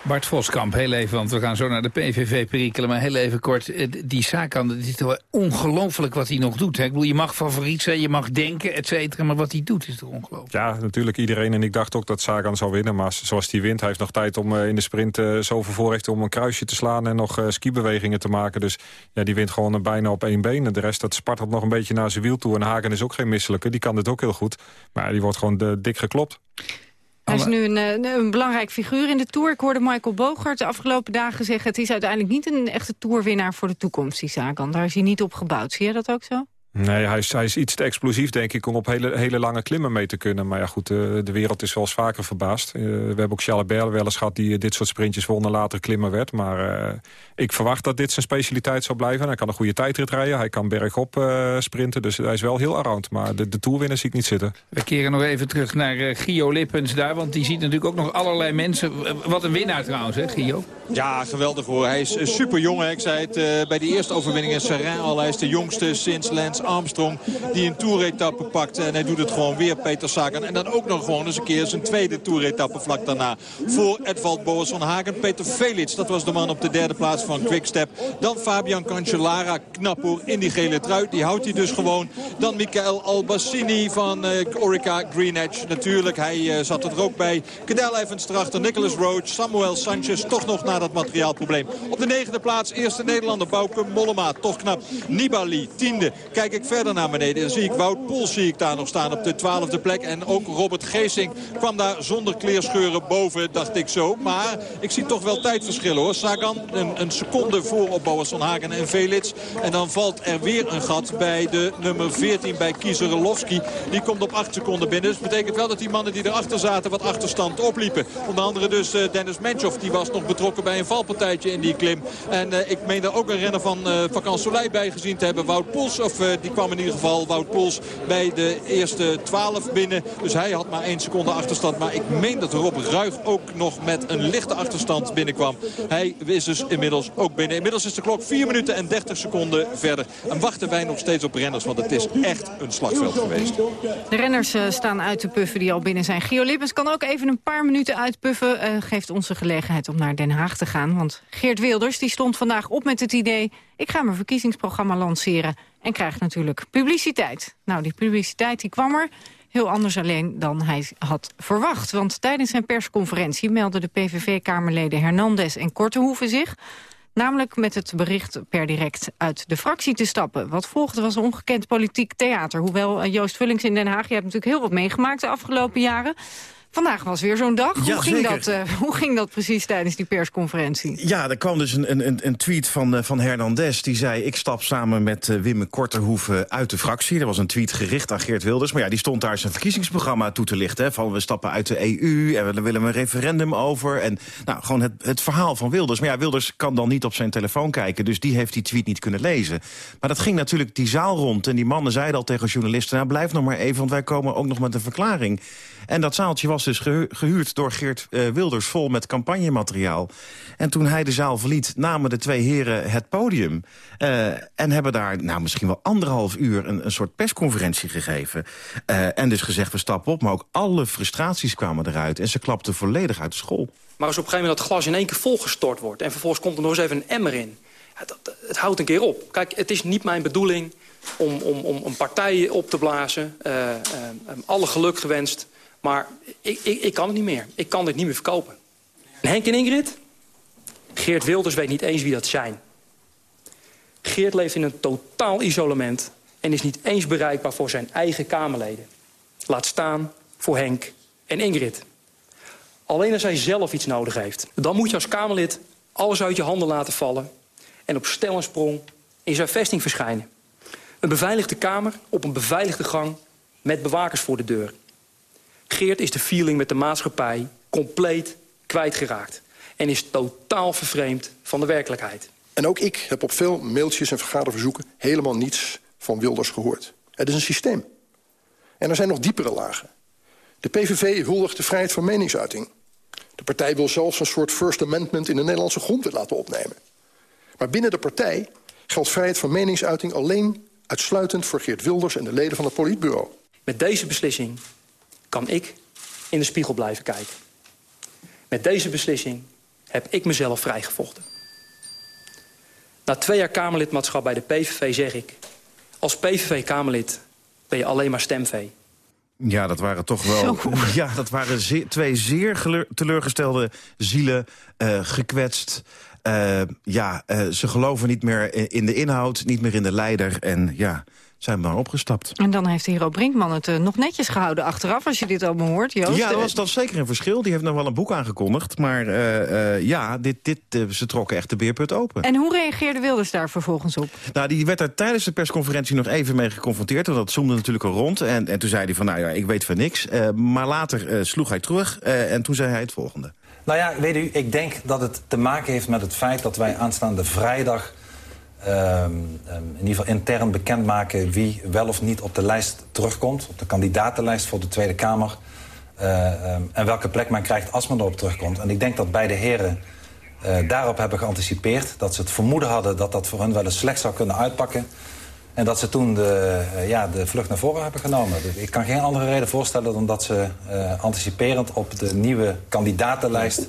Bart Voskamp, heel even, want we gaan zo naar de PVV perikelen. Maar heel even kort, eh, die zaak aan, het is toch ongelooflijk wat hij nog doet. Hè? Ik bedoel, je mag favoriet zijn, je mag denken, et cetera. Maar wat hij doet is toch ongelooflijk. Ja, natuurlijk iedereen. En ik dacht ook dat Sagan zou winnen. Maar zoals hij wint, hij heeft nog tijd om uh, in de sprint uh, zoveel voorrecht om een kruisje te slaan en nog uh, skibewegingen te maken. Dus ja, die wint gewoon bijna op één been. En de rest, dat spartelt nog een beetje naar zijn wiel toe. En Hagen is ook geen misselijke, die kan dit ook heel goed. Maar die wordt gewoon dik geklopt. Hij is nu een, een, belangrijk figuur in de Tour. Ik hoorde Michael Bogart de afgelopen dagen zeggen... het is uiteindelijk niet een echte Tourwinnaar voor de toekomst, die zaak. Daar is hij niet op gebouwd. Zie je dat ook zo? Nee, hij is, hij is iets te explosief, denk ik, om op hele, hele lange klimmen mee te kunnen. Maar ja, goed, de, de wereld is wel eens vaker verbaasd. Uh, we hebben ook Charles wel eens gehad die dit soort sprintjes won en later klimmen werd. Maar ik verwacht dat dit zijn specialiteit zal blijven. Hij kan een goede tijdrit rijden, hij kan bergop sprinten. Dus hij is wel heel around. Maar de, de toerwinner zie ik niet zitten. We keren nog even terug naar Gio Lippens daar. Want die ziet natuurlijk ook nog allerlei mensen. Wat een winnaar trouwens, hè, Gio? Ja, geweldig hoor. Hij is super jong. Ik zei het uh, bij die eerste overwinning in Serrain al. Hij is de jongste sinds Lance Armstrong die een toeretappe pakt. En hij doet het gewoon weer, Peter Sagan. En dan ook nog gewoon eens een keer zijn tweede toeretappe vlak daarna. Voor Edvald Boas van Hagen. Peter Felix, dat was de man op de derde plaats van Quickstep. Dan Fabian Cancellara, knap hoor, in die gele trui. Die houdt hij dus gewoon. Dan Michael Albassini van uh, Orica Green Edge. Natuurlijk, hij zat er ook bij. Cadel Evans erachter, Nicholas Roach, Samuel Sanchez. Toch nog naar dat materiaalprobleem. Op de negende plaats, eerste Nederlander, Bouke Mollema. Toch knap. Nibali, tiende. Kijk ik verder naar beneden. Dan zie ik Wout Poels zie ik daar nog staan op de twaalfde plek. En ook Robert Geesing kwam daar zonder kleerscheuren boven, dacht ik zo. Maar ik zie toch wel tijdverschillen hoor. Sagan een, een seconde voor op Boas van Hagen en Velits. En dan valt er weer een gat bij de nummer 14 bij Kieserelowski. Die komt op 8 seconden binnen. Dus dat betekent wel dat die mannen die erachter zaten wat achterstand opliepen. Onder andere dus uh, Dennis Menchoff. Die was nog betrokken bij een valpartijtje in die klim. En uh, ik meen daar ook een renner van uh, Vakant Soleil bij gezien te hebben. Wout Poels. Of die kwam in ieder geval Wout Poels bij de eerste 12 binnen. Dus hij had maar 1 seconde achterstand. Maar ik meen dat Rob Ruig ook nog met een lichte achterstand binnenkwam. Hij is dus inmiddels ook binnen. Inmiddels is de klok 4 minuten en 30 seconden verder. En wachten wij nog steeds op renners. Want het is echt een slagveld geweest. De renners staan uit te puffen die al binnen zijn. Gio Lippens kan ook even een paar minuten uitpuffen. Geeft ons de gelegenheid om naar Den Haag te gaan. Want Geert Wilders die stond vandaag op met het idee... ik ga mijn verkiezingsprogramma lanceren. En krijgt natuurlijk publiciteit. Nou, die publiciteit die kwam er. Heel anders alleen dan hij had verwacht. Want tijdens zijn persconferentie meldden de PVV-kamerleden Hernandez en Kortehoeven zich... Namelijk met het bericht per direct uit de fractie te stappen. Wat volgde was ongekend politiek theater. Hoewel eh, Joost Vullings in Den Haag, je hebt natuurlijk heel wat meegemaakt de afgelopen jaren. Vandaag was weer zo'n dag. Ja, hoe, ging dat, uh, hoe ging dat precies tijdens die persconferentie? Ja, er kwam dus een, een, een tweet van, uh, van Hernandez. Die zei, ik stap samen met uh, Wim Korterhoeven uit de fractie. Dat was een tweet gericht aan Geert Wilders. Maar ja, die stond daar zijn verkiezingsprogramma toe te lichten. Hè, van we stappen uit de EU en we willen een referendum over. En nou, gewoon het, het verhaal van Wilders. Maar ja, Wilders kan dan niet op zijn telefoon kijken. Dus die heeft die tweet niet kunnen lezen. Maar dat ging natuurlijk die zaal rond. En die mannen zeiden al tegen journalisten... nou, blijf nog maar even, want wij komen ook nog met een verklaring. En dat zaaltje was dus gehuurd door Geert uh, Wilders vol met campagnemateriaal. En toen hij de zaal verliet, namen de twee heren het podium. Uh, en hebben daar nou, misschien wel anderhalf uur een, een soort persconferentie gegeven. Uh, en dus gezegd, we stappen op. Maar ook alle frustraties kwamen eruit. En ze klapten volledig uit de school. Maar als op een gegeven moment dat glas in één keer volgestort wordt... en vervolgens komt er nog eens even een emmer in... Ja, dat, het houdt een keer op. Kijk, het is niet mijn bedoeling om, om, om een partij op te blazen. alle geluk gewenst. Maar ik, ik, ik kan het niet meer. Ik kan dit niet meer verkopen. En Henk en Ingrid? Geert Wilders weet niet eens wie dat zijn. Geert leeft in een totaal isolement... en is niet eens bereikbaar voor zijn eigen Kamerleden. Laat staan voor Henk en Ingrid. Alleen als hij zelf iets nodig heeft. Dan moet je als Kamerlid alles uit je handen laten vallen... en op stel en sprong in zijn vesting verschijnen. Een beveiligde kamer op een beveiligde gang... met bewakers voor de deur. Geert is de feeling met de maatschappij compleet kwijtgeraakt. En is totaal vervreemd van de werkelijkheid. En ook ik heb op veel mailtjes en vergaderverzoeken... helemaal niets van Wilders gehoord. Het is een systeem. En er zijn nog diepere lagen. De PVV huldigt de vrijheid van meningsuiting. De partij wil zelfs een soort First Amendment... in de Nederlandse grondwet laten opnemen. Maar binnen de partij geldt vrijheid van meningsuiting... alleen uitsluitend voor Geert Wilders en de leden van het politbureau. Met deze beslissing kan ik in de spiegel blijven kijken. Met deze beslissing heb ik mezelf vrijgevochten. Na twee jaar Kamerlidmaatschap bij de PVV zeg ik... als PVV-Kamerlid ben je alleen maar stemvee. Ja, dat waren toch wel ja, dat waren ze twee zeer teleurgestelde zielen, uh, gekwetst. Uh, ja, uh, ze geloven niet meer in de inhoud, niet meer in de leider. En ja, zijn we maar opgestapt. En dan heeft Hero Brinkman het uh, nog netjes gehouden achteraf... als je dit allemaal hoort, Joost. Ja, dat was, dat zeker een verschil. Die heeft nog wel een boek aangekondigd. Maar uh, uh, ja, dit, dit, ze trokken echt de beerput open. En hoe reageerde Wilders daar vervolgens op? Nou, die werd daar tijdens de persconferentie nog even mee geconfronteerd. Want dat zoomde natuurlijk al rond. En, en toen zei hij van, nou ja, ik weet van niks. maar later sloeg hij terug en toen zei hij het volgende. Nou ja, weet u, ik denk dat het te maken heeft met het feit... dat wij aanstaande vrijdag Um, in ieder geval intern bekendmaken wie wel of niet op de lijst terugkomt. Op de kandidatenlijst voor de Tweede Kamer. Uh, um, en welke plek men krijgt als men erop terugkomt. En ik denk dat beide heren eh, daarop hebben geanticipeerd. Dat ze het vermoeden hadden dat dat voor hen wel eens slecht zou kunnen uitpakken. En dat ze toen de, eh, ja, de vlucht naar voren hebben genomen. Dus ik kan geen andere reden voorstellen dan dat ze anticiperend op de nieuwe kandidatenlijst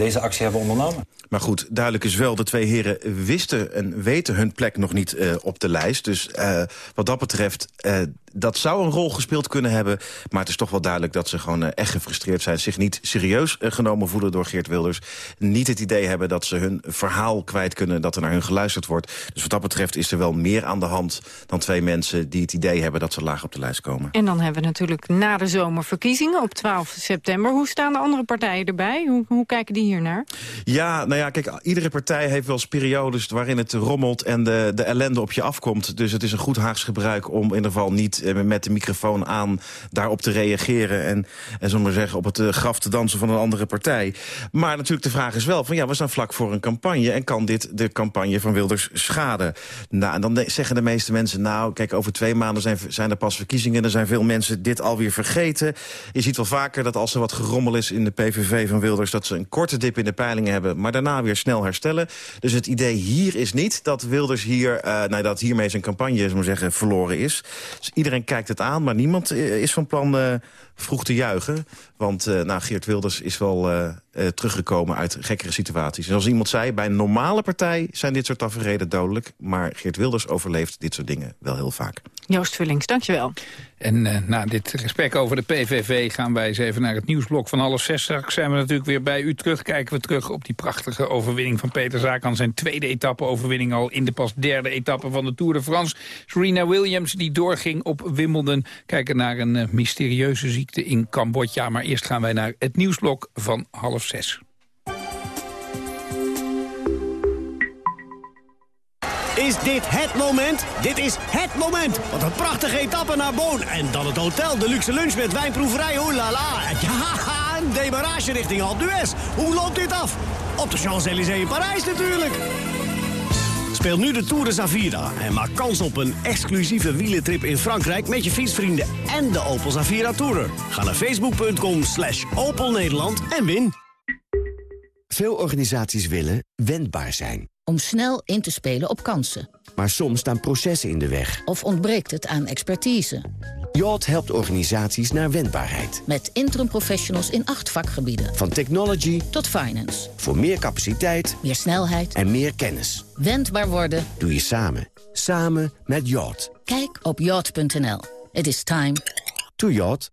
deze actie hebben ondernomen. Maar goed, duidelijk is wel, de twee heren wisten en weten hun plek nog niet uh, op de lijst. Dus uh, wat dat betreft, uh, dat zou een rol gespeeld kunnen hebben. Maar het is toch wel duidelijk dat ze gewoon echt gefrustreerd zijn. Zich niet serieus genomen voelen door Geert Wilders. Niet het idee hebben dat ze hun verhaal kwijt kunnen. Dat er naar hun geluisterd wordt. Dus wat dat betreft is er wel meer aan de hand dan twee mensen... die het idee hebben dat ze laag op de lijst komen. En dan hebben we natuurlijk na de zomer verkiezingen op 12 september. Hoe staan de andere partijen erbij? Hoe, hoe kijken die hier naar? Ja, nou ja, kijk, iedere partij heeft wel eens periodes waarin het rommelt en de, de ellende op je afkomt. Dus het is een goed Haags gebruik om in ieder geval niet eh, met de microfoon aan daarop te reageren. En, en zullen maar zeggen, op het uh, graf te dansen van een andere partij. Maar natuurlijk de vraag is wel van ja, we staan vlak voor een campagne. En kan dit de campagne van Wilders schaden? Nou, en dan zeggen de meeste mensen, nou, kijk, over twee maanden zijn, zijn er pas verkiezingen. Er zijn veel mensen dit alweer vergeten. Je ziet wel vaker dat als er wat gerommel is in de PVV van Wilders... dat ze een korte dip in de peilingen hebben, maar daarna weer snel herstellen. Dus het idee hier is niet dat Wilders hier, uh, nou, dat hiermee zijn campagne maar zeggen, verloren is. Dus iedereen kijkt het aan, maar niemand eh, is van plan uh, vroeg te juichen. Want uh, nou, Geert Wilders is wel uh, uh, teruggekomen uit gekkere situaties. En als iemand zei, bij een normale partij zijn dit soort tafereelen dodelijk. Maar Geert Wilders overleeft dit soort dingen wel heel vaak. Joost Vullings, dankjewel. En uh, na dit gesprek over de PVV gaan wij eens even naar het nieuwsblok van half zes. Straks zijn we natuurlijk weer bij u terug. Kijken we terug op die prachtige overwinning van Peter Zaak... zijn tweede etappe-overwinning al in de pas derde etappe van de Tour de France. Serena Williams die doorging op Wimbledon. Kijken naar een uh, mysterieuze ziekte in Cambodja. Maar eerst gaan wij naar het nieuwsblok van half zes. Is dit het moment? Dit is het moment. Wat een prachtige etappe naar Boon. En dan het hotel, de luxe lunch met wijnproeverij. Oh la la. Ja, een demarage richting Alpe. Hoe loopt dit af? Op de Champs-Élysées in Parijs natuurlijk. Speel nu de Tour de Zavira en maak kans op een exclusieve wielentrip in Frankrijk... met je fietsvrienden en de Opel Zavira Tourer. Ga naar facebook.com slash Opel Nederland en win. Veel organisaties willen wendbaar zijn. Om snel in te spelen op kansen. Maar soms staan processen in de weg. Of ontbreekt het aan expertise. Yacht helpt organisaties naar wendbaarheid. Met interim professionals in acht vakgebieden. Van technology tot finance. Voor meer capaciteit, meer snelheid en meer kennis. Wendbaar worden doe je samen. Samen met Yacht. Kijk op yacht.nl. It is time to yacht.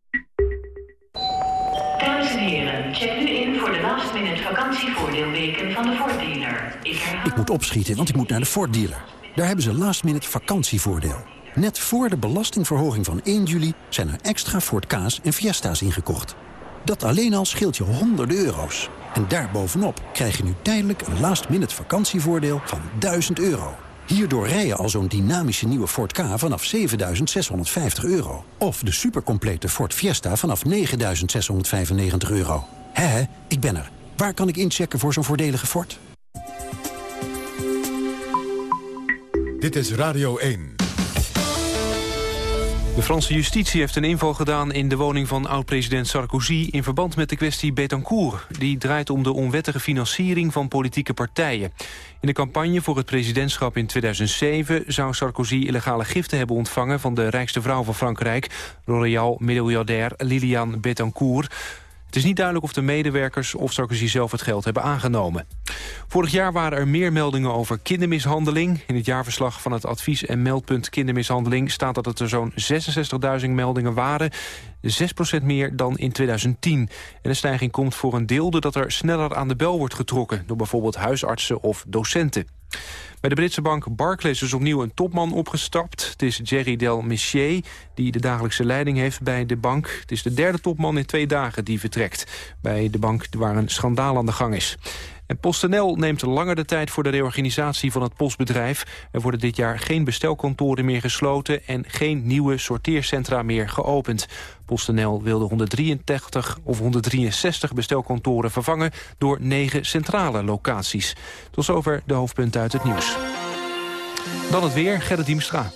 Dames en heren, check nu in voor de last minute vakantievoordeelweken van de Ford dealer. Ik, ik moet opschieten, want ik moet naar de Ford dealer. Daar hebben ze last minute vakantievoordeel. Net voor de belastingverhoging van 1 juli zijn er extra Ford Ka's en Fiesta's ingekocht. Dat alleen al scheelt je honderden euro's. En daarbovenop krijg je nu tijdelijk een last-minute vakantievoordeel van 1000 euro. Hierdoor rij je al zo'n dynamische nieuwe Ford K vanaf 7.650 euro. Of de supercomplete Ford Fiesta vanaf 9.695 euro. Hé, ik ben er. Waar kan ik inchecken voor zo'n voordelige Ford? Dit is Radio 1. De Franse justitie heeft een inval gedaan in de woning van oud-president Sarkozy... in verband met de kwestie Betancourt. Die draait om de onwettige financiering van politieke partijen. In de campagne voor het presidentschap in 2007... zou Sarkozy illegale giften hebben ontvangen... van de rijkste vrouw van Frankrijk, L'Oréal-miljardair Liliane Betancourt... Het is niet duidelijk of de medewerkers of Sarkozy zelf het geld hebben aangenomen. Vorig jaar waren er meer meldingen over kindermishandeling. In het jaarverslag van het advies- en meldpunt kindermishandeling... staat dat het er zo'n 66.000 meldingen waren. 6% meer dan in 2010. En de stijging komt voor een deel doordat er sneller aan de bel wordt getrokken... door bijvoorbeeld huisartsen of docenten. Bij de Britse bank Barclays is opnieuw een topman opgestapt. Het is Jerry Del Messier die de dagelijkse leiding heeft bij de bank. Het is de derde topman in twee dagen die vertrekt. Bij de bank waar een schandaal aan de gang is. En PostNL neemt langer de tijd voor de reorganisatie van het postbedrijf. Er worden dit jaar geen bestelkantoren meer gesloten... en geen nieuwe sorteercentra meer geopend. PostNL wilde 183 of 163 bestelkantoren vervangen... door negen centrale locaties. Tot zover de hoofdpunten uit het nieuws. Dan het weer, Gerrit Diemstra.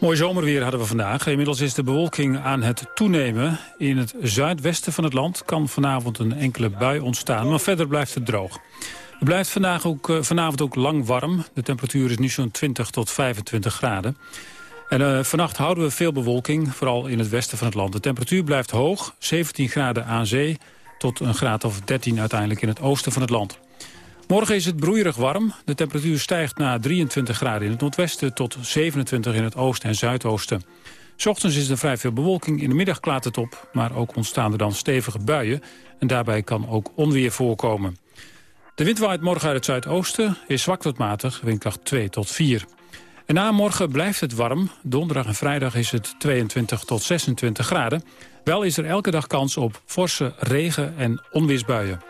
Mooi zomerweer hadden we vandaag. Inmiddels is de bewolking aan het toenemen. In het zuidwesten van het land kan vanavond een enkele bui ontstaan, maar verder blijft het droog. Het blijft vandaag ook, uh, vanavond ook lang warm. De temperatuur is nu zo'n 20 tot 25 graden. En uh, vannacht houden we veel bewolking, vooral in het westen van het land. De temperatuur blijft hoog, 17 graden aan zee... tot een graad of 13 uiteindelijk in het oosten van het land. Morgen is het broeierig warm. De temperatuur stijgt naar 23 graden in het noordwesten... tot 27 in het oosten en zuidoosten. S ochtends is er vrij veel bewolking, in de middag klaart het op... maar ook ontstaan er dan stevige buien... en daarbij kan ook onweer voorkomen. De wind waait morgen uit het zuidoosten, is zwak tot matig, windkracht 2 tot 4. En na morgen blijft het warm. Donderdag en vrijdag is het 22 tot 26 graden. Wel is er elke dag kans op forse regen- en onweersbuien.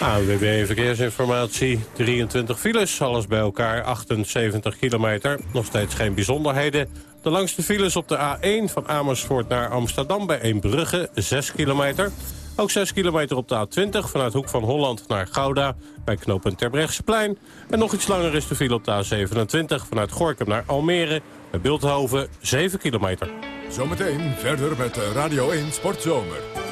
AWB Verkeersinformatie, 23 files, alles bij elkaar 78 kilometer. Nog steeds geen bijzonderheden. De langste files op de A1 van Amersfoort naar Amsterdam bij Eembrugge, 6 kilometer. Ook 6 kilometer op de A20 vanuit Hoek van Holland naar Gouda bij knooppunt Terbrechtseplein. En nog iets langer is de file op de A27 vanuit Gorkum naar Almere bij Beeldhoven, 7 kilometer. Zometeen verder met Radio 1 Sportzomer.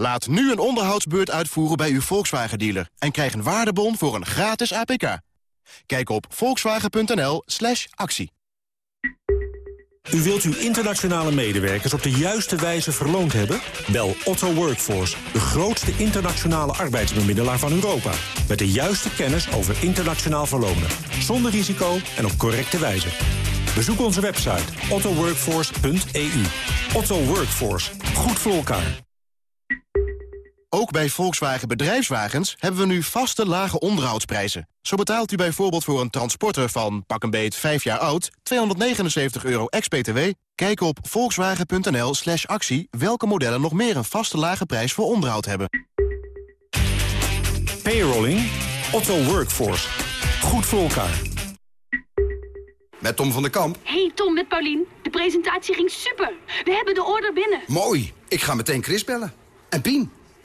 Laat nu een onderhoudsbeurt uitvoeren bij uw Volkswagen-dealer... en krijg een waardebon voor een gratis APK. Kijk op volkswagen.nl slash actie. U wilt uw internationale medewerkers op de juiste wijze verloond hebben? Bel Otto Workforce, de grootste internationale arbeidsbemiddelaar van Europa. Met de juiste kennis over internationaal verlonen. Zonder risico en op correcte wijze. Bezoek onze website ottoworkforce.eu. Otto Workforce. Goed voor elkaar. Ook bij Volkswagen Bedrijfswagens hebben we nu vaste lage onderhoudsprijzen. Zo betaalt u bijvoorbeeld voor een transporter van pak een beet 5 jaar oud... 279 euro ex-BTW. Kijk op volkswagen.nl slash actie welke modellen nog meer een vaste lage prijs voor onderhoud hebben. Payrolling. Otto Workforce. Goed voor elkaar. Met Tom van der Kamp. Hey Tom, met Paulien. De presentatie ging super. We hebben de order binnen. Mooi. Ik ga meteen Chris bellen. En Pien.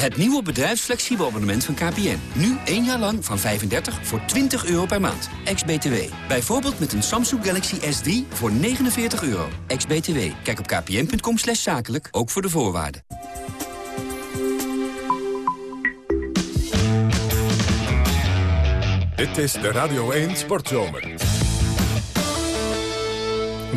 Het nieuwe bedrijfsflexibel abonnement van KPN. Nu één jaar lang van 35 voor 20 euro per maand. Ex-BTW. Bijvoorbeeld met een Samsung Galaxy S3 voor 49 euro. Ex-BTW. Kijk op kpn.com slash zakelijk, ook voor de voorwaarden. Dit is de Radio 1 Sportzomer.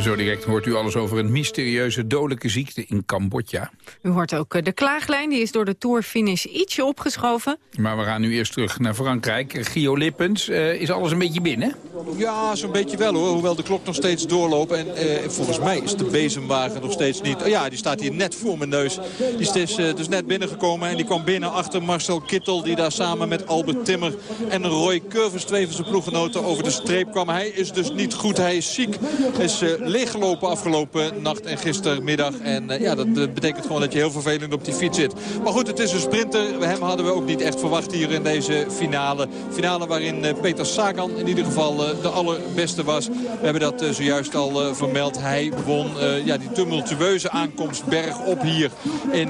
Zo direct hoort u alles over een mysterieuze dodelijke ziekte in Cambodja. U hoort ook eh, de klaaglijn, die is door de Tourfinish ietsje opgeschoven. Maar we gaan nu eerst terug naar Frankrijk. Gio Lippens, uh, is alles een beetje binnen? Ja, zo'n beetje wel hoor. Hoewel de klok nog steeds doorloopt. En uh, volgens mij is de bezemwagen nog steeds niet... Oh, ja, die staat hier net voor mijn neus. Die is dus, dus net binnengekomen. En die kwam binnen achter Marcel Kittel. Die daar samen met Albert Timmer en Roy Curvers, twee van zijn ploeggenoten, over de streep kwam. Hij is dus niet goed. Hij is ziek. Hij is leeggelopen afgelopen nacht en gistermiddag. En uh, ja, dat betekent gewoon dat je heel vervelend op die fiets zit. Maar goed, het is een sprinter. Hem hadden we ook niet echt verwacht hier in deze finale. Finale waarin uh, Peter Sagan in ieder geval de allerbeste was. We hebben dat zojuist al vermeld. Hij won ja, die tumultueuze aankomst bergop hier in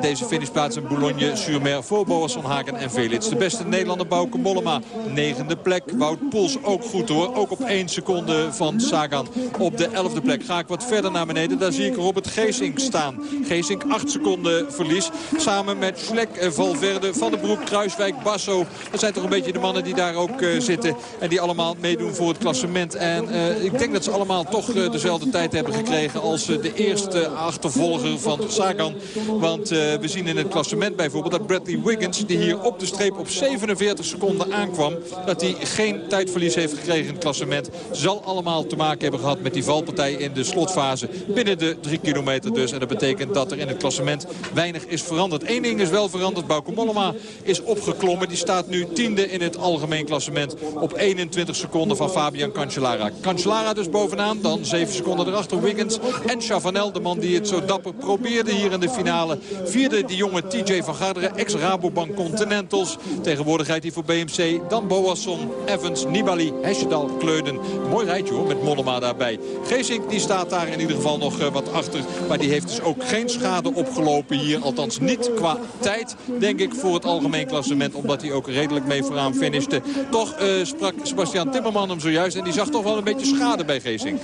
deze finishplaats in Boulogne-sur-Mer. Voor Boasson Haken en Velits. De beste Nederlander Bouke Mollema. Negende plek. Wout Poels ook goed hoor. Ook op één seconde van Sagan op de elfde plek. Ga ik wat verder naar beneden. Daar zie ik Robert Geesink staan. Geesink 8 seconden verlies. Samen met Vlek, Valverde, Van den Broek, Kruiswijk, Basso. Dat zijn toch een beetje de mannen die daar ook uh, zitten. En die allemaal meedoen voor het klassement. En uh, ik denk dat ze allemaal toch dezelfde tijd hebben gekregen als de eerste achtervolger van Sagan. Want we zien in het klassement bijvoorbeeld dat Bradley Wiggins... die hier op de streep op 47 seconden aankwam... dat hij geen tijdverlies heeft gekregen in het klassement. Zal allemaal te maken hebben gehad met die val valpartij in de slotfase binnen de drie kilometer dus. En dat betekent dat er in het klassement weinig is veranderd. Eén ding is wel veranderd. Bauke Mollema is opgeklommen. Die staat nu tiende in het algemeen klassement op 21 seconden van Fabian Cancellara. Cancellara dus bovenaan, dan 7 seconden erachter Wiggins en Chavanel, de man die het zo dapper probeerde hier in de finale. Vierde die jonge TJ van Garderen, ex-Rabobank Continentals. Tegenwoordig rijdt hij voor BMC. Dan Boasson, Evans, Nibali, Hesjedal, Kleuden. Mooi rijtje hoor, met Mollema daarbij. Geesink die staat daar in ieder geval nog eh, wat achter. Maar die heeft dus ook geen schade opgelopen hier. Althans niet qua tijd, denk ik, voor het algemeen klassement. Omdat hij ook redelijk mee vooraan finishte. Toch uh, sprak Sebastian Timmerman hem zojuist. En die zag toch wel een beetje schade bij Geesink.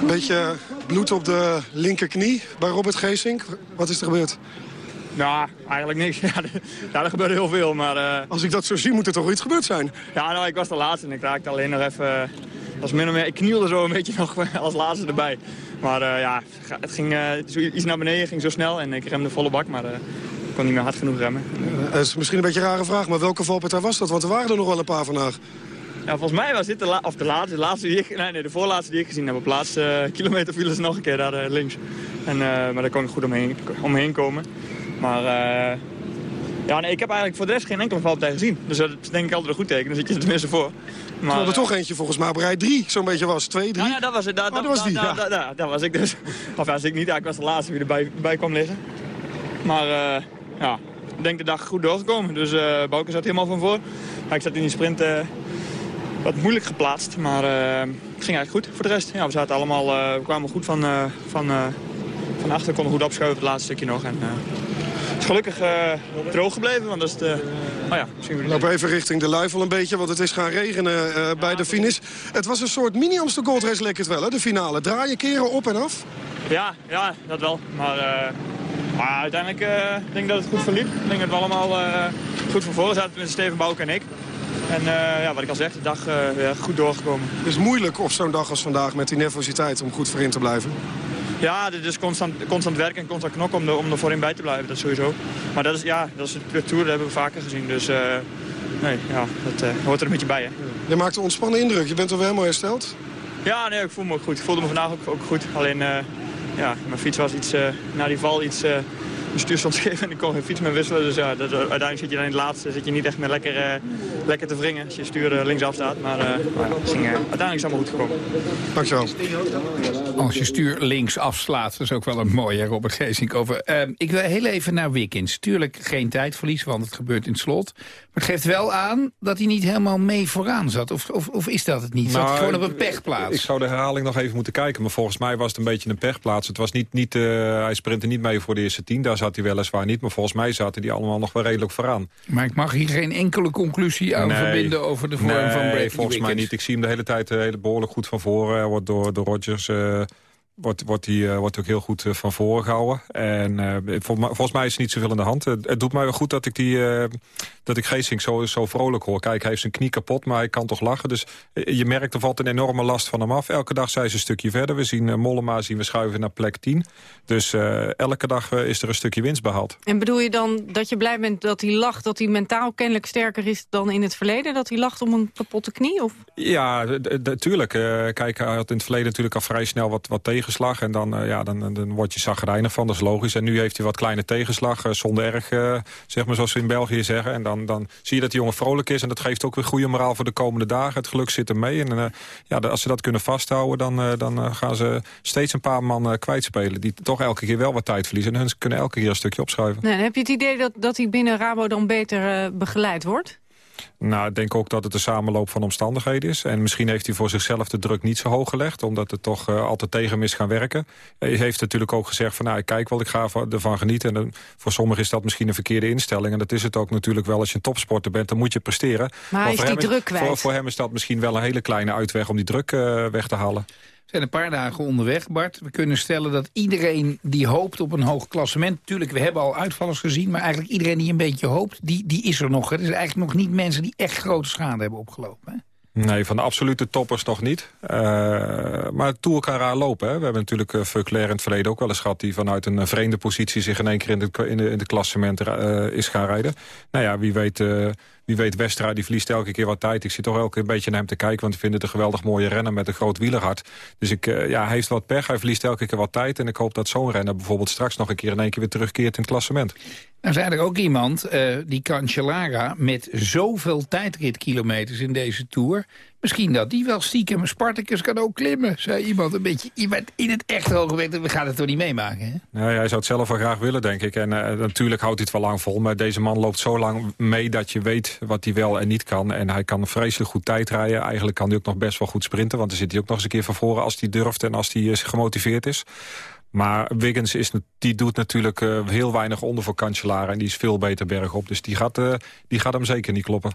Een beetje bloed op de linkerknie bij Robert Geesink. Wat is er gebeurd? Nou, eigenlijk niks. Ja, ja er gebeurde heel veel, maar... Uh... Als ik dat zo zie, moet er toch iets gebeurd zijn? Ja, nou, ik was de laatste en ik raakte alleen nog even... was min of meer, ik knielde zo een beetje nog als laatste erbij. Maar uh, ja, het ging uh, iets naar beneden, ging zo snel en ik remde volle bak, maar ik kon niet meer hard genoeg remmen. dat is misschien een beetje een rare vraag, maar welke valpartij was dat? Want er waren er nog wel een paar vandaag. Ja, volgens mij was dit de, la of de laatste, de laatste die ik, nee, nee, de voorlaatste die ik gezien heb. Op de laatste kilometer vielen ze nog een keer daar links. En, maar daar kon ik goed omheen, omheen komen. Maar uh, ja, nee, ik heb eigenlijk voor de rest geen enkele valpartij gezien. Dus dat is denk ik altijd een goed teken. Dan zit je er tenminste voor. Maar Terwijl er toch eentje volgens mij bij 3 zo'n beetje was. 2, 3. Ja, ja, dat was het. Dat, oh, dat, was die, dat, ja. dat, dat, was ik dus. Of ja, was ik niet. Ik was de laatste die erbij bij kwam liggen. Maar uh, ja, ik denk de dag goed doorgekomen. Dus uh, Bouke zat helemaal van voor. Ik zat in die sprint uh, wat moeilijk geplaatst. Maar het ging eigenlijk goed voor de rest. Ja, we, zaten allemaal, we kwamen goed van, van, van achter. konden goed opschuiven het laatste stukje nog. En, is gelukkig uh, droog gebleven, want dat is de... Oh ja, misschien... Loop even richting de Luifel een beetje, want het is gaan regenen uh, bij de finish. Het was een soort mini-Amstel Gold Race lekker het wel, hè, de finale. Draaien, keren, op en af? Ja, ja dat wel. Maar, uh, maar uiteindelijk denk ik dat het goed verliep. Ik denk dat we allemaal goed van voren zaten met Steven Bouke en ik. En ja, wat ik al zeg, de dag goed doorgekomen. Het is moeilijk op zo'n dag als vandaag met die nervositeit om goed voorin te blijven. Ja, dit is constant, constant werken en constant knokken om, er, om er voorin bij te blijven, dat sowieso. Maar dat is, ja, dat is de Tour, dat hebben we vaker gezien. Dus uh, nee, ja, dat uh, hoort er een beetje bij. Hè. Je maakt een ontspannen indruk. Je bent weer helemaal hersteld? Ja, nee, ik voel me ook goed. Ik voelde me vandaag ook, ook goed. Alleen, uh, ja, mijn fiets was iets, na die val iets een stuurstand geven en ik kon geen fiets meer wisselen. Dus ja, dat, uiteindelijk zit je dan in het laatste zit je niet echt meer lekker, uh, lekker te wringen als je stuur linksaf staat. Maar, uh, maar ja, ging, uh, uiteindelijk is het allemaal goed gekomen. Dankjewel. Als je stuur links afslaat, dat is ook wel een mooie, Robert Geesink. Over. Ehm, ik wil heel even naar Wickens. Tuurlijk geen tijdverlies, want het gebeurt in het slot. Maar het geeft wel aan dat hij niet helemaal mee vooraan zat. Of, of, of is dat het niet? Zat nou, gewoon op een pechplaats? Ik zou de herhaling nog even moeten kijken. Maar volgens mij was het een beetje een pechplaats. Het was niet, niet, hij sprintte niet mee voor de eerste tien. Daar zat hij weliswaar niet. Maar volgens mij zaten die allemaal nog wel redelijk vooraan. Maar ik mag hier geen enkele conclusie aan verbinden over de vorm nee, van Brady volgens mij niet. Ik zie hem de hele tijd uh, behoorlijk goed van voren. Hij wordt door, door Rodgers... Uh, wordt, wordt, die, uh, wordt ook heel goed uh, van voren gehouden. En uh, vol, volgens mij is er niet zoveel in de hand. het doet mij wel goed dat ik, die, dat ik Geesink zo, zo vrolijk hoor. Kijk, hij heeft zijn knie kapot, maar hij kan toch lachen. Dus je merkt, er valt een enorme last van hem af. Elke dag zijn ze een stukje verder. We zien Mollema zien we schuiven naar plek 10. Dus elke dag is er een stukje winst behaald. En bedoel je dan dat je blij bent dat hij lacht... dat hij mentaal kennelijk sterker is dan in het verleden? Dat hij lacht om een kapotte knie? Of? Ja, natuurlijk. kijk, hij had in het verleden natuurlijk al vrij snel wat, wat tegen tegenslag. En dan, uh, ja, dan, dan word je zagrijnig van, dat is logisch. En nu heeft hij wat kleine tegenslag, uh, zonder erg, uh, zeg maar zoals we in België zeggen. En dan, dan zie je dat die jongen vrolijk is. En dat geeft ook weer goede moraal voor de komende dagen. Het geluk zit er mee. En ja, als ze dat kunnen vasthouden, dan, dan gaan ze steeds een paar man kwijtspelen. Die toch elke keer wel wat tijd verliezen. En hun kunnen elke keer een stukje opschuiven. Nee, heb je het idee dat, dat hij binnen Rabo dan beter begeleid wordt? Nou, ik denk ook dat het een samenloop van omstandigheden is. En misschien heeft hij voor zichzelf de druk niet zo hoog gelegd... omdat het toch uh, altijd tegen hem is gaan werken. Hij heeft natuurlijk ook gezegd van, nou, ik kijk wel, ik ga ervan genieten. En voor sommigen is dat misschien een verkeerde instelling. En dat is het ook natuurlijk wel als je een topsporter bent. Dan moet je presteren. Maar, maar is die druk kwijt? Voor, voor, hem is dat misschien wel een hele kleine uitweg om die druk uh, weg te halen. Zijn een paar dagen onderweg, Bart. We kunnen stellen dat iedereen die hoopt op een hoog klassement... natuurlijk, we hebben al uitvallers gezien... maar eigenlijk iedereen die een beetje hoopt, die, die is er nog. Het is eigenlijk nog niet mensen die echt grote schade hebben opgelopen. Hè? Nee, van de absolute toppers nog niet. Uh, maar toe elkaar aan lopen. Hè. We hebben natuurlijk uh, in het verleden ook wel eens gehad... die vanuit een vreemde positie zich in één keer in de, in de, in de klassement is gaan rijden. Nou ja, wie weet wie weet, Westra die verliest elke keer wat tijd. Ik zit toch elke keer een beetje naar hem te kijken... want ik vind het een geweldig mooie renner met een groot wielerhard. Dus ik, eh, ja, hij heeft wat pech, hij verliest elke keer wat tijd... en ik hoop dat zo'n renner bijvoorbeeld straks nog een keer... in één keer weer terugkeert in het klassement. Nou is er ook iemand, uh, die Cancellara, met zoveel tijdritkilometers in deze Tour... Misschien dat die wel stiekem Spartacus kan ook klimmen, zei iemand. Een beetje iemand in het echt weg. We gaan het toch niet meemaken, hè? Nou, hij zou het zelf wel graag willen, denk ik. En uh, natuurlijk houdt hij het wel lang vol. Maar deze man loopt zo lang mee dat je weet wat hij wel en niet kan. En hij kan vreselijk goed tijd rijden. Eigenlijk kan hij ook nog best wel goed sprinten. Want dan zit hij ook nog eens een keer van voren als hij durft en als hij uh, gemotiveerd is. Maar Wiggins is, die doet natuurlijk uh, heel weinig onder voor Cancellara. En die is veel beter bergop. Dus die gaat, uh, die gaat hem zeker niet kloppen.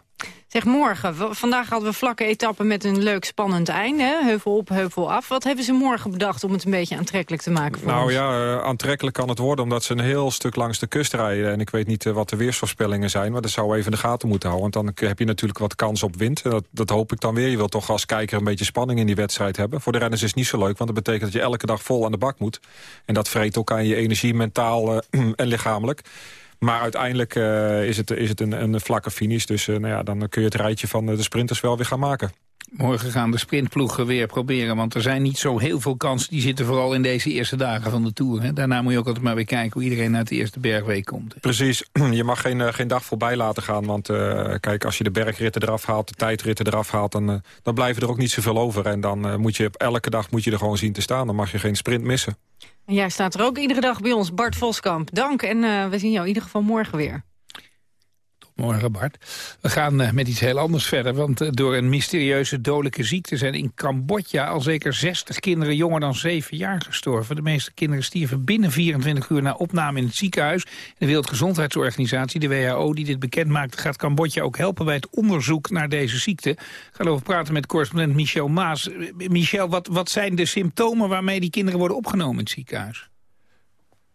Zeg, morgen. Vandaag hadden we vlakke etappen met een leuk spannend einde. Heuvel op, heuvel af. Wat hebben ze morgen bedacht om het een beetje aantrekkelijk te maken voor Nou ons? ja, uh, aantrekkelijk kan het worden omdat ze een heel stuk langs de kust rijden. En ik weet niet wat de weersvoorspellingen zijn. Maar dat zou even in de gaten moeten houden. Want dan heb je natuurlijk wat kans op wind. Dat, dat hoop ik dan weer. Je wilt toch als kijker een beetje spanning in die wedstrijd hebben. Voor de renners is het niet zo leuk. Want dat betekent dat je elke dag vol aan de bak moet. En dat vreet ook aan je energie, mentaal en lichamelijk. Maar uiteindelijk uh, is het, is het een, een vlakke finish. Dus uh, nou ja, dan kun je het rijtje van de sprinters wel weer gaan maken. Morgen gaan de sprintploegen weer proberen. Want er zijn niet zo heel veel kansen. Die zitten vooral in deze eerste dagen van de Tour. Hè. Daarna moet je ook altijd maar weer kijken hoe iedereen uit de eerste bergweek komt. Hè. Precies. Je mag geen, geen dag voorbij laten gaan. Want uh, kijk, als je de bergritten eraf haalt, de tijdritten eraf haalt... dan, uh, dan blijven er ook niet zoveel over. En dan moet je elke dag moet je er gewoon zien te staan. Dan mag je geen sprint missen. En jij staat er ook iedere dag bij ons, Bart Voskamp. Dank en we zien jou in ieder geval morgen weer. Morgen, Bart. We gaan uh, met iets heel anders verder. Want uh, door een mysterieuze dodelijke ziekte zijn in Cambodja... al zeker 60 kinderen jonger dan 7 jaar gestorven. De meeste kinderen stierven binnen 24 uur na opname in het ziekenhuis. De Wereldgezondheidsorganisatie, de WHO, die dit bekend maakt... gaat Cambodja ook helpen bij het onderzoek naar deze ziekte. Ik ga erover praten met correspondent Michel Maas. Uh, Michel, wat, wat zijn de symptomen waarmee die kinderen worden opgenomen in het ziekenhuis?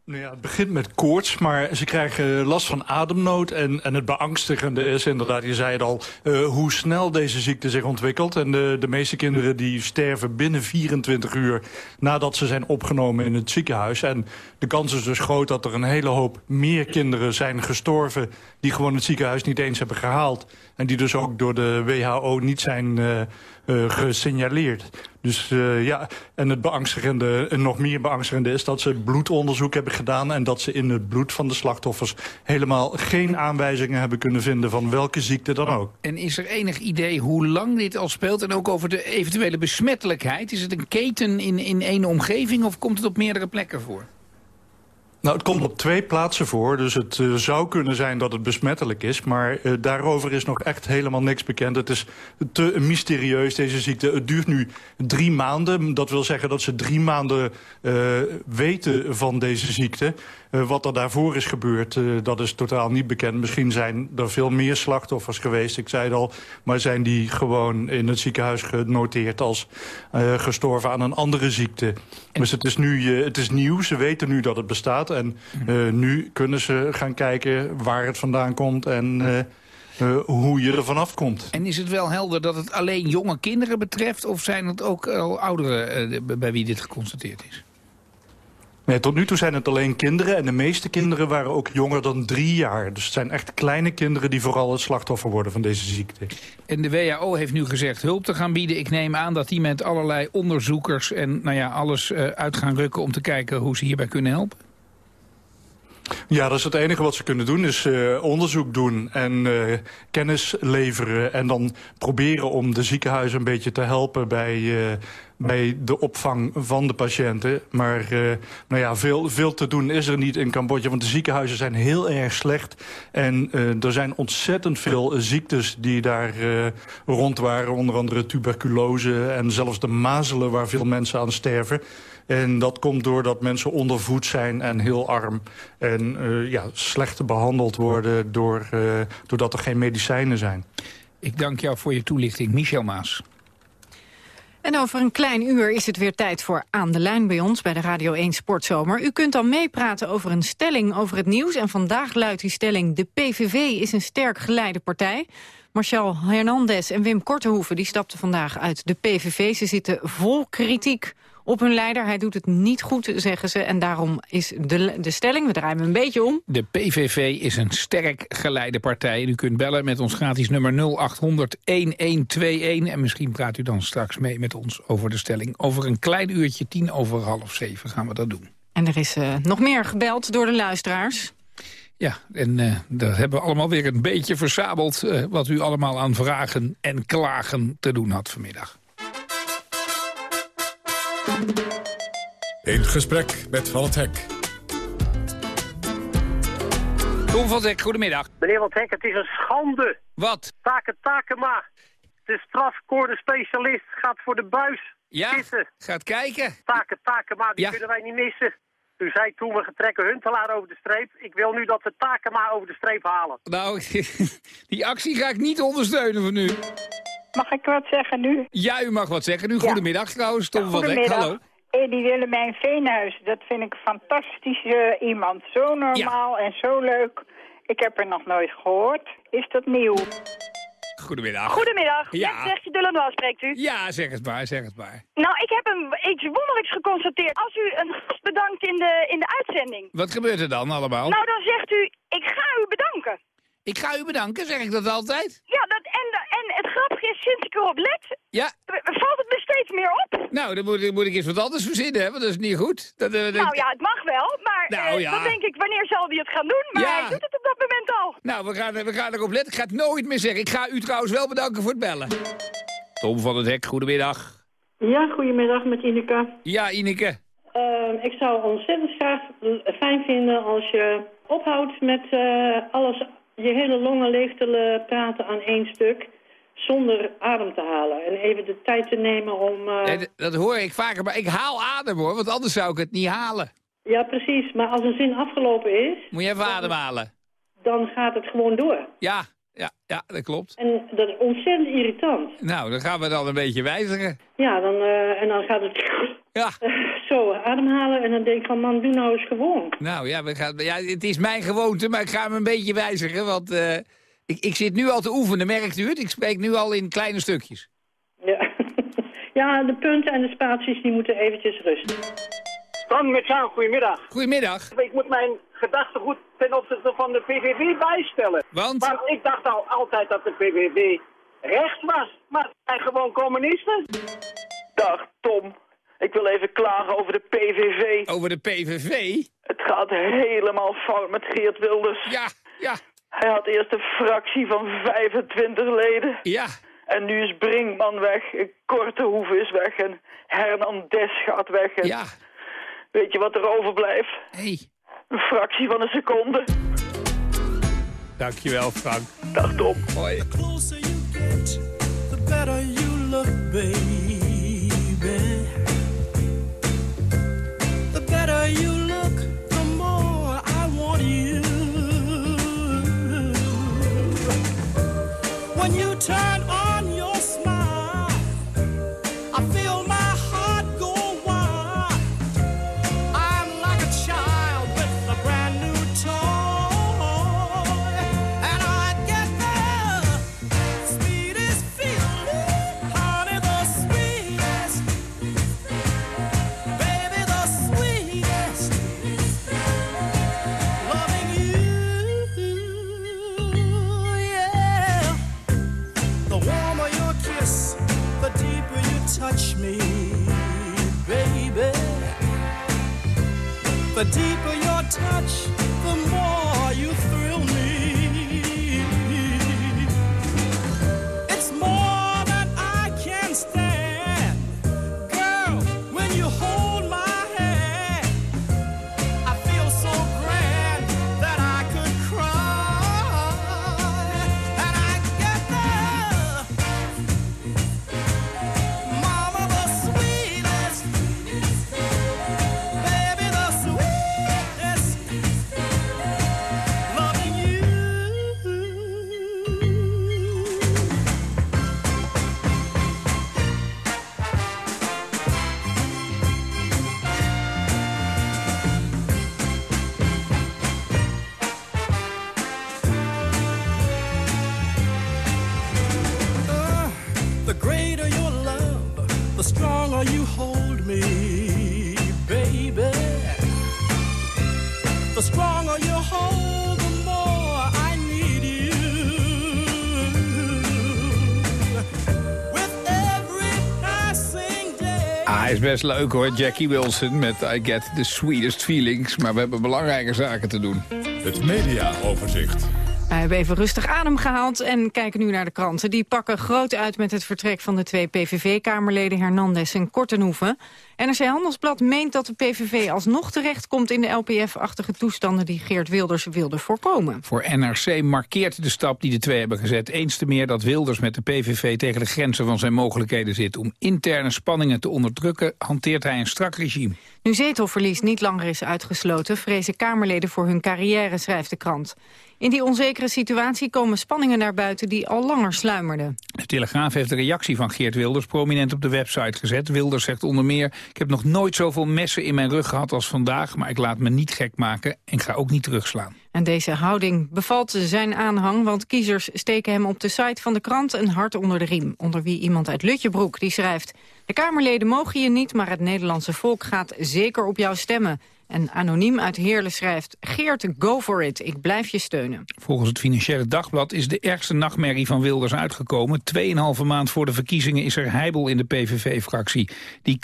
Nou het begint met koorts, maar ze krijgen last van ademnood. En, en het beangstigende is inderdaad, je zei het al, uh, hoe snel deze ziekte zich ontwikkelt. En de, de meeste kinderen die sterven binnen 24 uur nadat ze zijn opgenomen in het ziekenhuis. En de kans is dus groot dat er een hele hoop meer kinderen zijn gestorven... die gewoon het ziekenhuis niet eens hebben gehaald. En die dus ook door de WHO niet zijn uh, gesignaleerd. Dus ja, en het beangstigende, en nog meer beangstigende is dat ze bloedonderzoek hebben gedaan... en dat ze in het bloed van de slachtoffers helemaal geen aanwijzingen hebben kunnen vinden... van welke ziekte dan ook. En is er enig idee hoe lang dit al speelt en ook over de eventuele besmettelijkheid? Is het een keten in, in één omgeving of komt het op meerdere plekken voor? Nou, het komt op twee plaatsen voor, dus het uh, zou kunnen zijn dat het besmettelijk is. Maar uh, daarover is nog echt helemaal niks bekend. Het is te mysterieus, deze ziekte. Het duurt nu drie maanden. Dat wil zeggen dat ze drie maanden uh, weten van deze ziekte. Uh, wat er daarvoor is gebeurd, uh, dat is totaal niet bekend. Misschien zijn er veel meer slachtoffers geweest, ik zei het al. Maar zijn die gewoon in het ziekenhuis genoteerd als uh, gestorven aan een andere ziekte. En... Dus het is nu het is nieuw, ze weten nu dat het bestaat. En nu kunnen ze gaan kijken waar het vandaan komt en... Uh, hoe je er vanaf komt. En is het wel helder dat het alleen jonge kinderen betreft... of zijn het ook al ouderen uh, bij wie dit geconstateerd is? Nee, tot nu toe zijn het alleen kinderen. En de meeste kinderen waren ook jonger dan drie jaar. Dus het zijn echt kleine kinderen die vooral het slachtoffer worden van deze ziekte. En de WHO heeft nu gezegd hulp te gaan bieden. Ik neem aan dat die met allerlei onderzoekers en nou ja, alles uh, uit gaan rukken... om te kijken hoe ze hierbij kunnen helpen. Ja, dat is het enige wat ze kunnen doen, is uh, onderzoek doen en uh, kennis leveren. En dan proberen om de ziekenhuizen een beetje te helpen bij, uh, bij de opvang van de patiënten. Maar nou ja, veel, veel te doen is er niet in Cambodja, want de ziekenhuizen zijn heel erg slecht. En er zijn ontzettend veel ziektes die daar rond waren, onder andere tuberculose en zelfs de mazelen waar veel mensen aan sterven. En dat komt doordat mensen ondervoed zijn en heel arm. En ja, slecht behandeld worden door, doordat er geen medicijnen zijn. Ik dank jou voor je toelichting, Michel Maas. En over een klein uur is het weer tijd voor Aan de Lijn bij ons... bij de Radio 1 Sportzomer. U kunt dan meepraten over een stelling over het nieuws. En vandaag luidt die stelling... de PVV is een sterk geleide partij. Marcel Hernandez en Wim Kortenhoeven die stapten vandaag uit de PVV. Ze zitten vol kritiek op hun leider. Hij doet het niet goed, zeggen ze. En daarom is de, de stelling, we draaien hem een beetje om... De PVV is een sterk geleide partij. U kunt bellen met ons gratis nummer 0800-1121. En misschien praat u dan straks mee met ons over de stelling. Over een klein uurtje, tien over half zeven, gaan we dat doen. En er is uh, nog meer gebeld door de luisteraars. Ja, en uh, daar hebben we allemaal weer een beetje verzameld... Uh, wat u allemaal aan vragen en klagen te doen had vanmiddag. In gesprek met Van het Hek. Tom van het Hek, goedemiddag. Meneer Van het Hek, het is een schande. Wat? Take Takema, de strafkoorde-specialist, gaat voor de buis ja, zitten. gaat kijken. Take Takema, die Ja. kunnen wij niet missen. U zei toen we getrekken Huntelaar over de streep. Ik wil nu dat we Takema over de streep halen. Nou, die actie ga ik niet ondersteunen van u. Mag ik wat zeggen nu? Ja, u mag wat zeggen. Nu goedemiddag trouwens, Tom van. Goedemiddag. Hallo. Eddie Willemijn Veenhuis, dat vind ik een fantastisch eh, iemand. Zo normaal en zo leuk. Ik heb er nog nooit gehoord. Is dat nieuw? Goedemiddag. Goedemiddag, Ja. met Zegje Dullenois spreekt u. Ja, zeg het maar, zeg het maar. Nou, ik heb een, iets wonderlijks geconstateerd. Als u een gast bedankt in de, in de uitzending... Wat gebeurt er dan allemaal? Nou, dan zegt u, ik ga u bedanken. Ik ga u bedanken, zeg ik dat altijd? Ja, dat, en, en het grappige is, sinds ik erop let, Ja. valt het me steeds meer op. Nou, dan moet, ik- moet ik eens wat anders verzinnen, hè, want dat is niet goed. Dat, eh, dat- Nou ja, het mag wel, maar Nou eh, ja. dan denk ik, wanneer zal hij het gaan doen? Maar Ja. hij doet het op dat moment al. Nou, we gaan, we gaan erop letten. Ik ga het nooit meer zeggen. Ik ga u trouwens wel bedanken voor het bellen. Tom van het Hek, goedemiddag. Ja, goedemiddag met Ineke. Ja, Ineke. Ehm, ik zou ontzettend graag fijn vinden als je ophoudt met eh, alles, je hele longen leeg te praten aan één stuk. Zonder adem te halen. En even de tijd te nemen om... eh, Nee, dat hoor ik vaker, maar ik haal adem hoor, want anders zou ik het niet halen. Ja, precies. Maar als een zin afgelopen is, Moet je even ademhalen. dan gaat het gewoon door. Ja, ja, ja, dat klopt. En dat is ontzettend irritant. Nou, dan gaan we dan een beetje wijzigen. Ja, dan, eh, en dan gaat het Ja. zo ademhalen. En dan denk ik van, man, doe nou eens gewoon. Nou ja, we gaan, ja, het is mijn gewoonte, maar ik ga hem een beetje wijzigen. Want eh, ik, ik zit nu al te oefenen, merkt u het? Ik spreek nu al in kleine stukjes. Ja. ja, de punten en de spaties die moeten eventjes rusten. Dan met Jean, goedemiddag. Goedemiddag. Ik moet mijn gedachtegoed ten opzichte van de PVV bijstellen. Want? ik dacht al altijd dat de PVV rechts was, maar het zijn gewoon communisten. Dag Tom, ik wil even klagen over de PVV. Over de PVV? Het gaat helemaal fout met Geert Wilders. Ja, ja. Hij had eerst een fractie van 25 leden. Ja. En nu is Brinkman weg, Kortehoeven is weg en Hernan Des gaat weg. En Ja. Weet je wat er overblijft? Hey. Een fractie van een seconde. Dankjewel, Frank. Dag Tom. Hoi. Hij is best leuk hoor, Jackie Wilson met I Get the Sweetest Feelings. Maar we hebben belangrijke zaken te doen. Het mediaoverzicht. Wij hebben even rustig adem gehaald en kijken nu naar de kranten. Die pakken groot uit met het vertrek van de twee PVV-kamerleden Hernandez en Kortenhoeven. NRC Handelsblad meent dat de PVV alsnog terechtkomt in de LPF-achtige toestanden die Geert Wilders wilde voorkomen. Voor NRC markeert de stap die de twee hebben gezet eens te meer dat Wilders met de PVV tegen de grenzen van zijn mogelijkheden zit. Om interne spanningen te onderdrukken hanteert hij een strak regime. Nu zetelverlies niet langer is uitgesloten, vrezen Kamerleden voor hun carrière, schrijft de krant. In die onzekere situatie komen spanningen naar buiten die al langer sluimerden. De Telegraaf heeft de reactie van Geert Wilders prominent op de website gezet. Wilders zegt onder meer, ik heb nog nooit zoveel messen in mijn rug gehad als vandaag, maar ik laat me niet gek maken en ga ook niet terugslaan. En deze houding bevalt zijn aanhang, want kiezers steken hem op de site van de krant een hart onder de riem. Onder wie iemand uit Lutjebroek die schrijft... De Kamerleden mogen je niet, maar het Nederlandse volk gaat zeker op jou stemmen. En anoniem uit Heerlen schrijft... Geert, go for it, ik blijf je steunen. Volgens het Financiële Dagblad is de ergste nachtmerrie van Wilders uitgekomen. Tweeënhalve maand voor de verkiezingen is er heibel in de PVV-fractie. Die,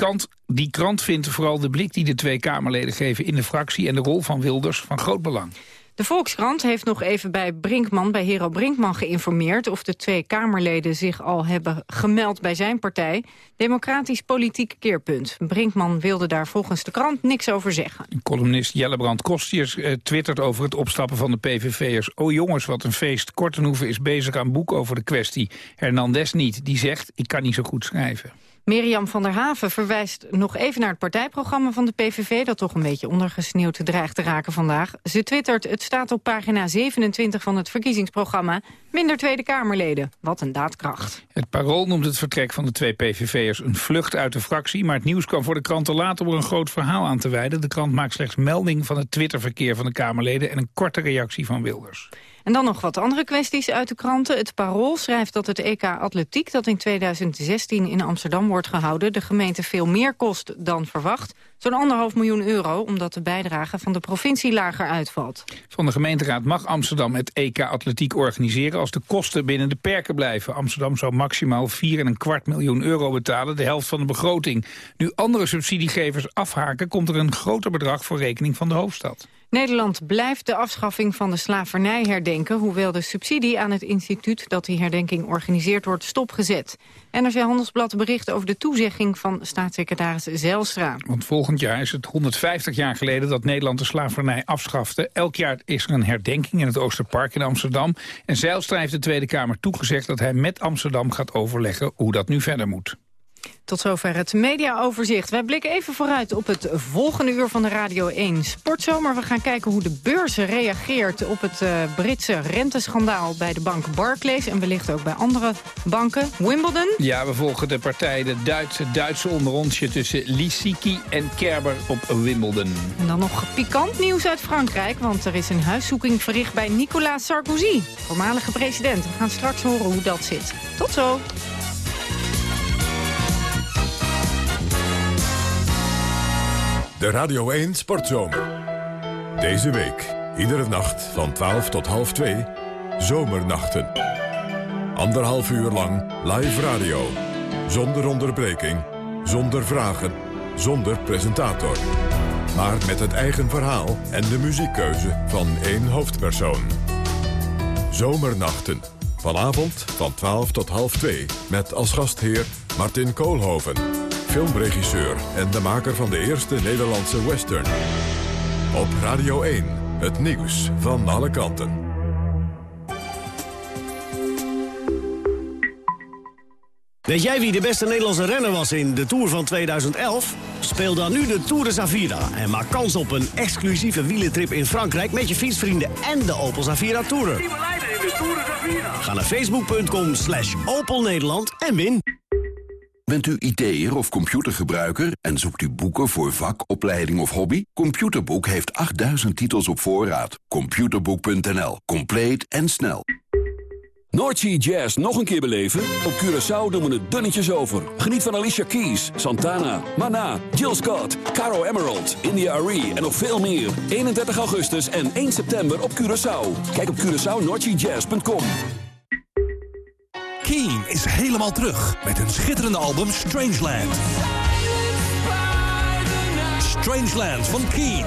die krant vindt vooral de blik die de twee Kamerleden geven in de fractie... en de rol van Wilders van groot belang. De Volkskrant heeft nog even bij Brinkman, bij Hero Brinkman geïnformeerd... of de twee Kamerleden zich al hebben gemeld bij zijn partij. Democratisch politiek keerpunt. Brinkman wilde daar volgens de krant niks over zeggen. Columnist Jellebrand Kostiers eh, twittert over het opstappen van de PVV'ers. Oh jongens, wat een feest. Kortenhoeven is bezig aan boek over de kwestie. Hernandez niet. Die zegt, ik kan niet zo goed schrijven. Mirjam van der Haven verwijst nog even naar het partijprogramma van de PVV... dat toch een beetje ondergesneeuwd dreigt te raken vandaag. Ze twittert, het staat op pagina 27 van het verkiezingsprogramma... minder Tweede Kamerleden. Wat een daadkracht. Het Parool noemt het vertrek van de twee PVV'ers een vlucht uit de fractie... maar het nieuws kwam voor de kranten later om er een groot verhaal aan te wijden. De krant maakt slechts melding van het Twitterverkeer van de Kamerleden... en een korte reactie van Wilders. En dan nog wat andere kwesties uit de kranten. Het Parool schrijft dat het EK Atletiek dat in 2016 in Amsterdam wordt gehouden... de gemeente veel meer kost dan verwacht. Zo'n anderhalf miljoen euro, omdat de bijdrage van de provincie lager uitvalt. Van de gemeenteraad mag Amsterdam het EK Atletiek organiseren... als de kosten binnen de perken blijven. Amsterdam zou maximaal 4,25 miljoen euro betalen, de helft van de begroting. Nu andere subsidiegevers afhaken, komt er een groter bedrag voor rekening van de hoofdstad. Nederland blijft de afschaffing van de slavernij herdenken... hoewel de subsidie aan het instituut dat die herdenking organiseert wordt stopgezet. NRC Handelsblad bericht over de toezegging van staatssecretaris Zijlstra. Want volgend jaar is het 150 jaar geleden dat Nederland de slavernij afschafte. Elk jaar is er een herdenking in het Oosterpark in Amsterdam. En Zijlstra heeft de Tweede Kamer toegezegd dat hij met Amsterdam gaat overleggen hoe dat nu verder moet. Tot zover het mediaoverzicht. Wij blikken even vooruit op het volgende uur van de Radio 1 Sportzomer. We gaan kijken hoe de beurs reageert op het uh, Britse renteschandaal bij de bank Barclays. En wellicht ook bij andere banken. Wimbledon. Ja, we volgen de partij, de Duitse, Duitse onderrondje tussen Lissiki en Kerber op Wimbledon. En dan nog pikant nieuws uit Frankrijk. Want er is een huiszoeking verricht bij Nicolas Sarkozy, voormalige president. We gaan straks horen hoe dat zit. Tot zo. De Radio 1 Sportzomer. Deze week, iedere nacht van 12 tot half 2, Zomernachten. Anderhalf uur lang live radio. Zonder onderbreking, zonder vragen, zonder presentator. Maar met het eigen verhaal en de muziekkeuze van één hoofdpersoon. Zomernachten. Vanavond van 12 tot half 2 met als gastheer Martin Koolhoven filmregisseur en de maker van de eerste Nederlandse western. Op Radio 1, het nieuws van alle kanten. Weet jij wie de beste Nederlandse renner was in de Tour van 2011? Speel dan nu de Tour de Zavira en maak kans op een exclusieve wielentrip in Frankrijk... met je fietsvrienden en de Opel Zavira Tourer. Ga naar facebook.com slash Opel Nederland en win. Bent u IT'er of computergebruiker en zoekt u boeken voor vak, opleiding of hobby? Computerboek heeft 8000 titels op voorraad. Computerboek.nl. Compleet en snel. Noordsea Jazz nog een keer beleven? Op Curaçao doen we het dunnetjes over. Geniet van Alicia Keys, Santana, Mana, Jill Scott, Caro Emerald, India Arie en nog veel meer. 31 augustus en 1 september op Curaçao. Kijk op CuraçaoNoordseaJazz.com. Keen is helemaal terug met hun schitterende album Strangeland. Strangeland van Keen.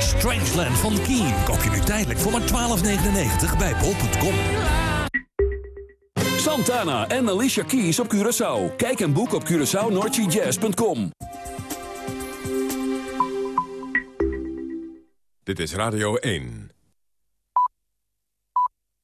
Strangeland van Keen koop je nu tijdelijk voor maar 12,99 bij bol.com. Santana en Alicia Keys op Curaçao. Kijk en boek op CuraçaoNoordseaJazz.com. Dit is Radio 1.